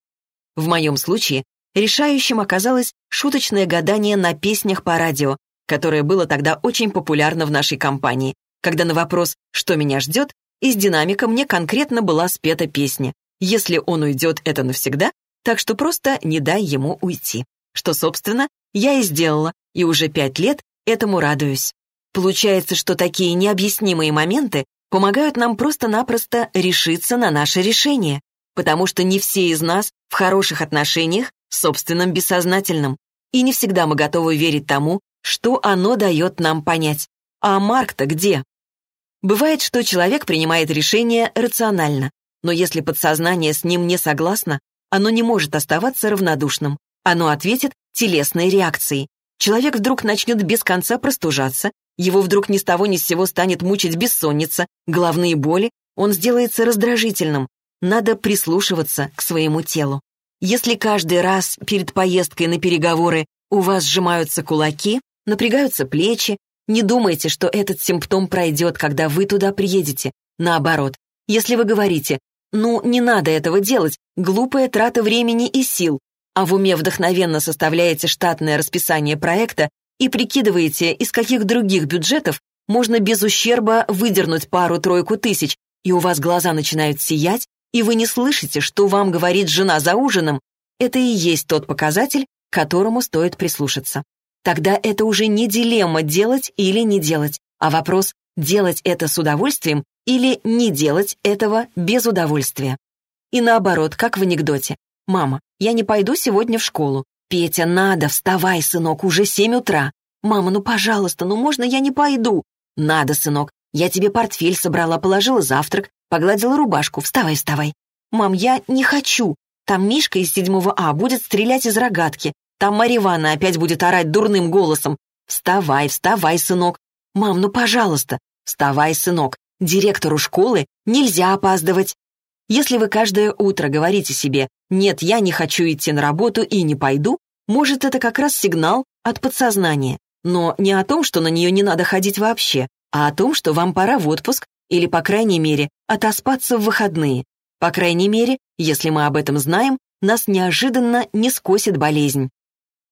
В моем случае решающим оказалось шуточное гадание на песнях по радио, которое было тогда очень популярно в нашей компании, когда на вопрос «Что меня ждет?» из динамика мне конкретно была спета песня «Если он уйдет, это навсегда», так что просто не дай ему уйти. Что, собственно, я и сделала, и уже пять лет этому радуюсь. Получается, что такие необъяснимые моменты помогают нам просто-напросто решиться на наше решение, потому что не все из нас в хороших отношениях с собственным бессознательным, и не всегда мы готовы верить тому, что оно дает нам понять. А Марк-то где? Бывает, что человек принимает решение рационально, но если подсознание с ним не согласно, оно не может оставаться равнодушным. Оно ответит телесной реакцией. Человек вдруг начнет без конца простужаться, его вдруг ни с того ни с сего станет мучить бессонница, головные боли, он сделается раздражительным. Надо прислушиваться к своему телу. Если каждый раз перед поездкой на переговоры у вас сжимаются кулаки, напрягаются плечи, не думайте, что этот симптом пройдет, когда вы туда приедете. Наоборот, если вы говорите «ну, не надо этого делать, глупая трата времени и сил», а в уме вдохновенно составляете штатное расписание проекта и прикидываете, из каких других бюджетов можно без ущерба выдернуть пару-тройку тысяч, и у вас глаза начинают сиять, и вы не слышите, что вам говорит жена за ужином, это и есть тот показатель, к которому стоит прислушаться. Тогда это уже не дилемма делать или не делать, а вопрос делать это с удовольствием или не делать этого без удовольствия. И наоборот, как в анекдоте. «Мама, я не пойду сегодня в школу». «Петя, надо, вставай, сынок, уже семь утра». «Мама, ну, пожалуйста, ну можно я не пойду?» «Надо, сынок, я тебе портфель собрала, положила завтрак, погладила рубашку, вставай, вставай». «Мам, я не хочу». Там Мишка из седьмого А будет стрелять из рогатки. Там Маривана опять будет орать дурным голосом. Вставай, вставай, сынок. Мам, ну пожалуйста, вставай, сынок. Директору школы нельзя опаздывать. Если вы каждое утро говорите себе «нет, я не хочу идти на работу и не пойду», может, это как раз сигнал от подсознания. Но не о том, что на нее не надо ходить вообще, а о том, что вам пора в отпуск или, по крайней мере, отоспаться в выходные. По крайней мере, если мы об этом знаем, нас неожиданно не скосит болезнь.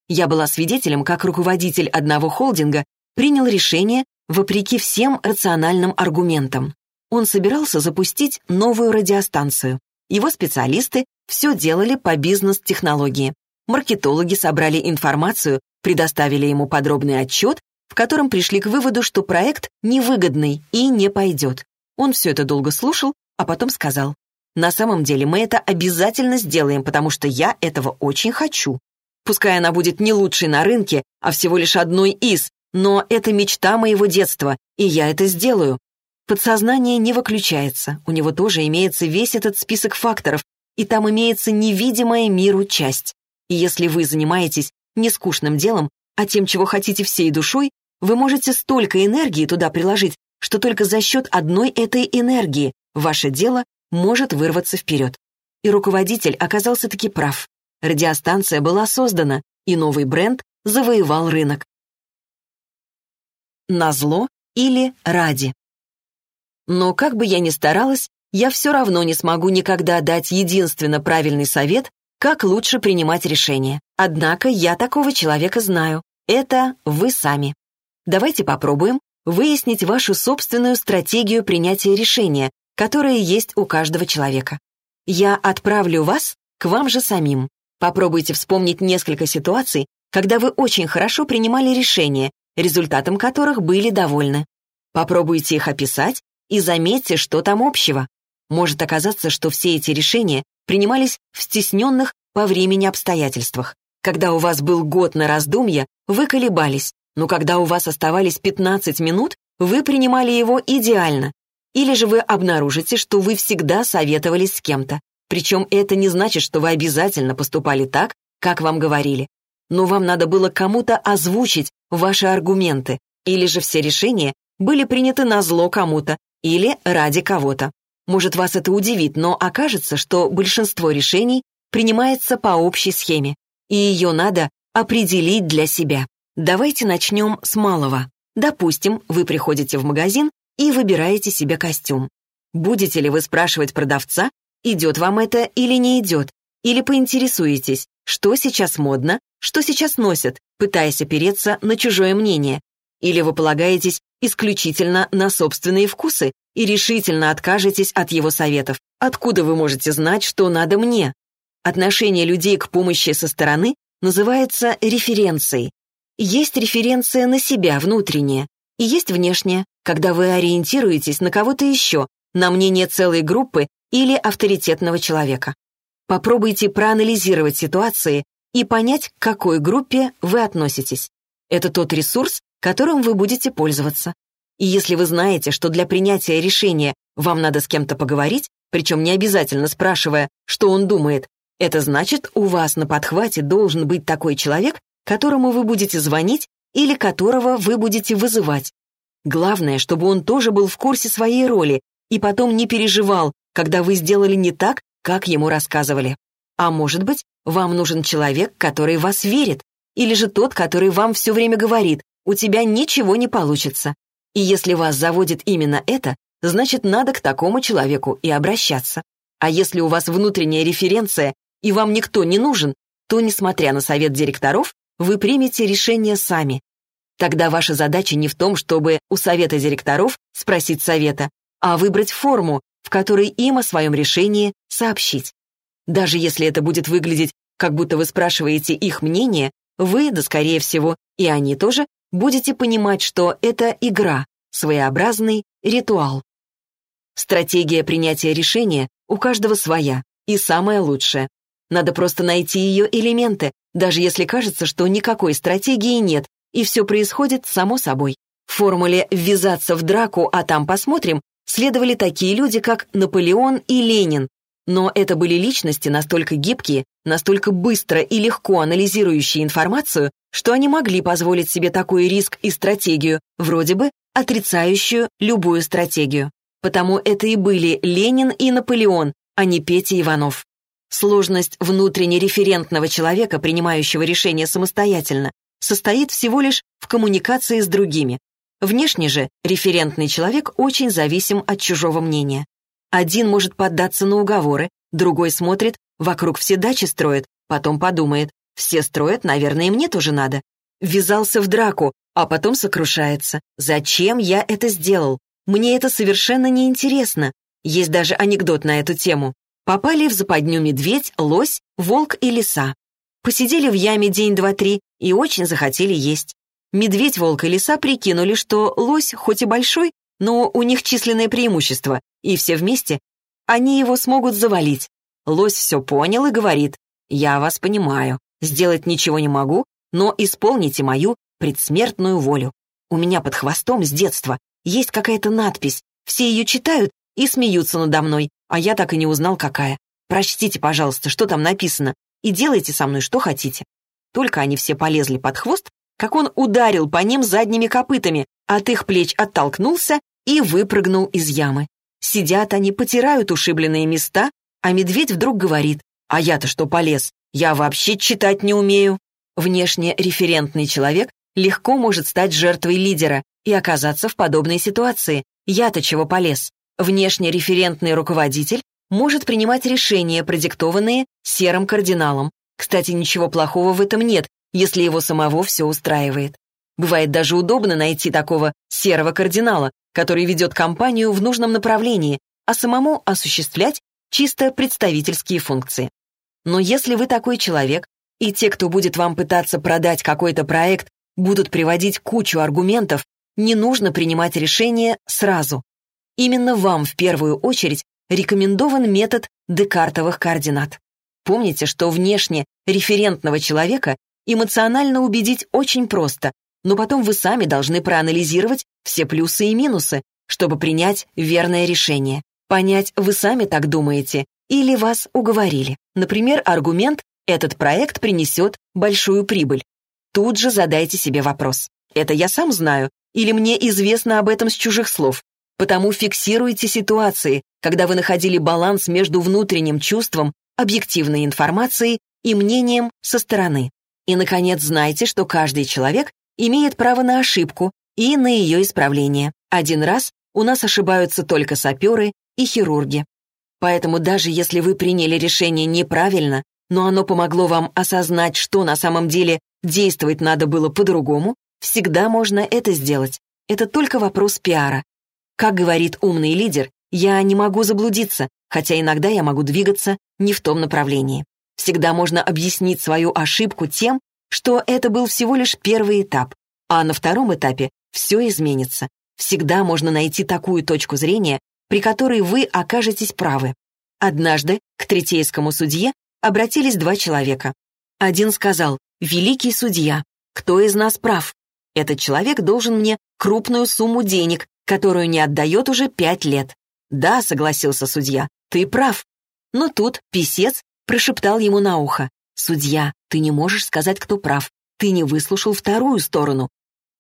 Я была свидетелем, как руководитель одного холдинга принял решение вопреки всем рациональным аргументам. Он собирался запустить новую радиостанцию. Его специалисты все делали по бизнес-технологии. Маркетологи собрали информацию, предоставили ему подробный отчет, в котором пришли к выводу, что проект невыгодный и не пойдет. Он все это долго слушал, а потом сказал, «На самом деле мы это обязательно сделаем, потому что я этого очень хочу. Пускай она будет не лучшей на рынке, а всего лишь одной из, но это мечта моего детства, и я это сделаю. Подсознание не выключается, у него тоже имеется весь этот список факторов, и там имеется невидимая миру часть. И если вы занимаетесь не скучным делом, а тем, чего хотите всей душой, вы можете столько энергии туда приложить, что только за счет одной этой энергии ваше дело может вырваться вперед. И руководитель оказался таки прав. Радиостанция была создана, и новый бренд завоевал рынок назло или ради. Но как бы я ни старалась, я все равно не смогу никогда дать единственно правильный совет, как лучше принимать решения. Однако я такого человека знаю. Это вы сами. Давайте попробуем выяснить вашу собственную стратегию принятия решения, которая есть у каждого человека. Я отправлю вас к вам же самим. Попробуйте вспомнить несколько ситуаций, когда вы очень хорошо принимали решения результатом которых были довольны. Попробуйте их описать и заметьте, что там общего. Может оказаться, что все эти решения принимались в стесненных по времени обстоятельствах. Когда у вас был год на раздумье, вы колебались, но когда у вас оставались 15 минут, вы принимали его идеально. Или же вы обнаружите, что вы всегда советовались с кем-то. Причем это не значит, что вы обязательно поступали так, как вам говорили но вам надо было кому-то озвучить ваши аргументы, или же все решения были приняты на зло кому-то или ради кого-то. Может, вас это удивит, но окажется, что большинство решений принимается по общей схеме, и ее надо определить для себя. Давайте начнем с малого. Допустим, вы приходите в магазин и выбираете себе костюм. Будете ли вы спрашивать продавца, идет вам это или не идет, или поинтересуетесь, что сейчас модно, что сейчас носят, пытаясь опереться на чужое мнение. Или вы полагаетесь исключительно на собственные вкусы и решительно откажетесь от его советов. Откуда вы можете знать, что надо мне? Отношение людей к помощи со стороны называется референцией. Есть референция на себя внутренняя, и есть внешняя, когда вы ориентируетесь на кого-то еще, на мнение целой группы или авторитетного человека. Попробуйте проанализировать ситуации и понять, к какой группе вы относитесь. Это тот ресурс, которым вы будете пользоваться. И если вы знаете, что для принятия решения вам надо с кем-то поговорить, причем не обязательно спрашивая, что он думает, это значит, у вас на подхвате должен быть такой человек, которому вы будете звонить или которого вы будете вызывать. Главное, чтобы он тоже был в курсе своей роли и потом не переживал, когда вы сделали не так, как ему рассказывали. А может быть, вам нужен человек, который вас верит, или же тот, который вам все время говорит, у тебя ничего не получится. И если вас заводит именно это, значит, надо к такому человеку и обращаться. А если у вас внутренняя референция, и вам никто не нужен, то, несмотря на совет директоров, вы примете решение сами. Тогда ваша задача не в том, чтобы у совета директоров спросить совета, а выбрать форму, в которой им о своем решении сообщить. Даже если это будет выглядеть, как будто вы спрашиваете их мнение, вы, да скорее всего, и они тоже, будете понимать, что это игра, своеобразный ритуал. Стратегия принятия решения у каждого своя, и самая лучшая. Надо просто найти ее элементы, даже если кажется, что никакой стратегии нет, и все происходит само собой. В формуле «ввязаться в драку, а там посмотрим» следовали такие люди, как Наполеон и Ленин. Но это были личности настолько гибкие, настолько быстро и легко анализирующие информацию, что они могли позволить себе такой риск и стратегию, вроде бы отрицающую любую стратегию. Потому это и были Ленин и Наполеон, а не Петя Иванов. Сложность внутренне референтного человека, принимающего решения самостоятельно, состоит всего лишь в коммуникации с другими. Внешне же референтный человек очень зависим от чужого мнения. Один может поддаться на уговоры, другой смотрит, вокруг все дачи строят, потом подумает, все строят, наверное, и мне тоже надо. Ввязался в драку, а потом сокрушается. Зачем я это сделал? Мне это совершенно неинтересно. Есть даже анекдот на эту тему. Попали в западню медведь, лось, волк и лиса. Посидели в яме день, два, три и очень захотели есть. Медведь, волк и лиса прикинули, что лось хоть и большой, но у них численное преимущество, и все вместе они его смогут завалить. Лось все понял и говорит, «Я вас понимаю, сделать ничего не могу, но исполните мою предсмертную волю. У меня под хвостом с детства есть какая-то надпись, все ее читают и смеются надо мной, а я так и не узнал, какая. Прочтите, пожалуйста, что там написано, и делайте со мной что хотите». Только они все полезли под хвост, как он ударил по ним задними копытами, от их плеч оттолкнулся и выпрыгнул из ямы. Сидят они, потирают ушибленные места, а медведь вдруг говорит, «А я-то что полез? Я вообще читать не умею». Внешне референтный человек легко может стать жертвой лидера и оказаться в подобной ситуации. Я-то чего полез? Внешне референтный руководитель может принимать решения, продиктованные серым кардиналом. Кстати, ничего плохого в этом нет, если его самого все устраивает. Бывает даже удобно найти такого серого кардинала, который ведет компанию в нужном направлении, а самому осуществлять чисто представительские функции. Но если вы такой человек, и те, кто будет вам пытаться продать какой-то проект, будут приводить кучу аргументов, не нужно принимать решение сразу. Именно вам в первую очередь рекомендован метод декартовых координат. Помните, что внешне референтного человека эмоционально убедить очень просто, но потом вы сами должны проанализировать все плюсы и минусы, чтобы принять верное решение. Понять, вы сами так думаете или вас уговорили. Например, аргумент «этот проект принесет большую прибыль». Тут же задайте себе вопрос. Это я сам знаю или мне известно об этом с чужих слов? Потому фиксируйте ситуации, когда вы находили баланс между внутренним чувством, объективной информацией и мнением со стороны. И, наконец, знайте, что каждый человек имеет право на ошибку и на ее исправление. Один раз у нас ошибаются только саперы и хирурги. Поэтому даже если вы приняли решение неправильно, но оно помогло вам осознать, что на самом деле действовать надо было по-другому, всегда можно это сделать. Это только вопрос пиара. Как говорит умный лидер, я не могу заблудиться, хотя иногда я могу двигаться не в том направлении. Всегда можно объяснить свою ошибку тем, что это был всего лишь первый этап, а на втором этапе все изменится. Всегда можно найти такую точку зрения, при которой вы окажетесь правы. Однажды к третейскому судье обратились два человека. Один сказал, «Великий судья, кто из нас прав? Этот человек должен мне крупную сумму денег, которую не отдает уже пять лет». «Да», — согласился судья, — «ты прав». Но тут писец прошептал ему на ухо, «Судья, ты не можешь сказать, кто прав. Ты не выслушал вторую сторону».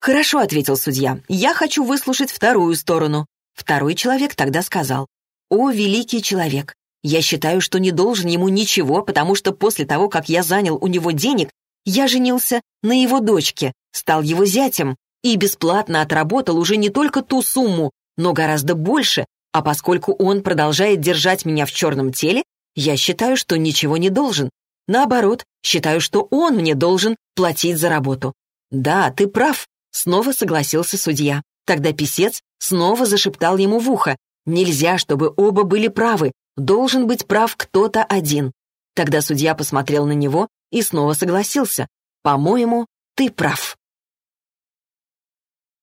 «Хорошо», — ответил судья, — «я хочу выслушать вторую сторону». Второй человек тогда сказал, «О, великий человек, я считаю, что не должен ему ничего, потому что после того, как я занял у него денег, я женился на его дочке, стал его зятем и бесплатно отработал уже не только ту сумму, но гораздо больше, а поскольку он продолжает держать меня в черном теле, я считаю, что ничего не должен. Наоборот, считаю, что он мне должен платить за работу. Да, ты прав, снова согласился судья. Тогда писец снова зашептал ему в ухо. Нельзя, чтобы оба были правы, должен быть прав кто-то один. Тогда судья посмотрел на него и снова согласился. По-моему, ты прав.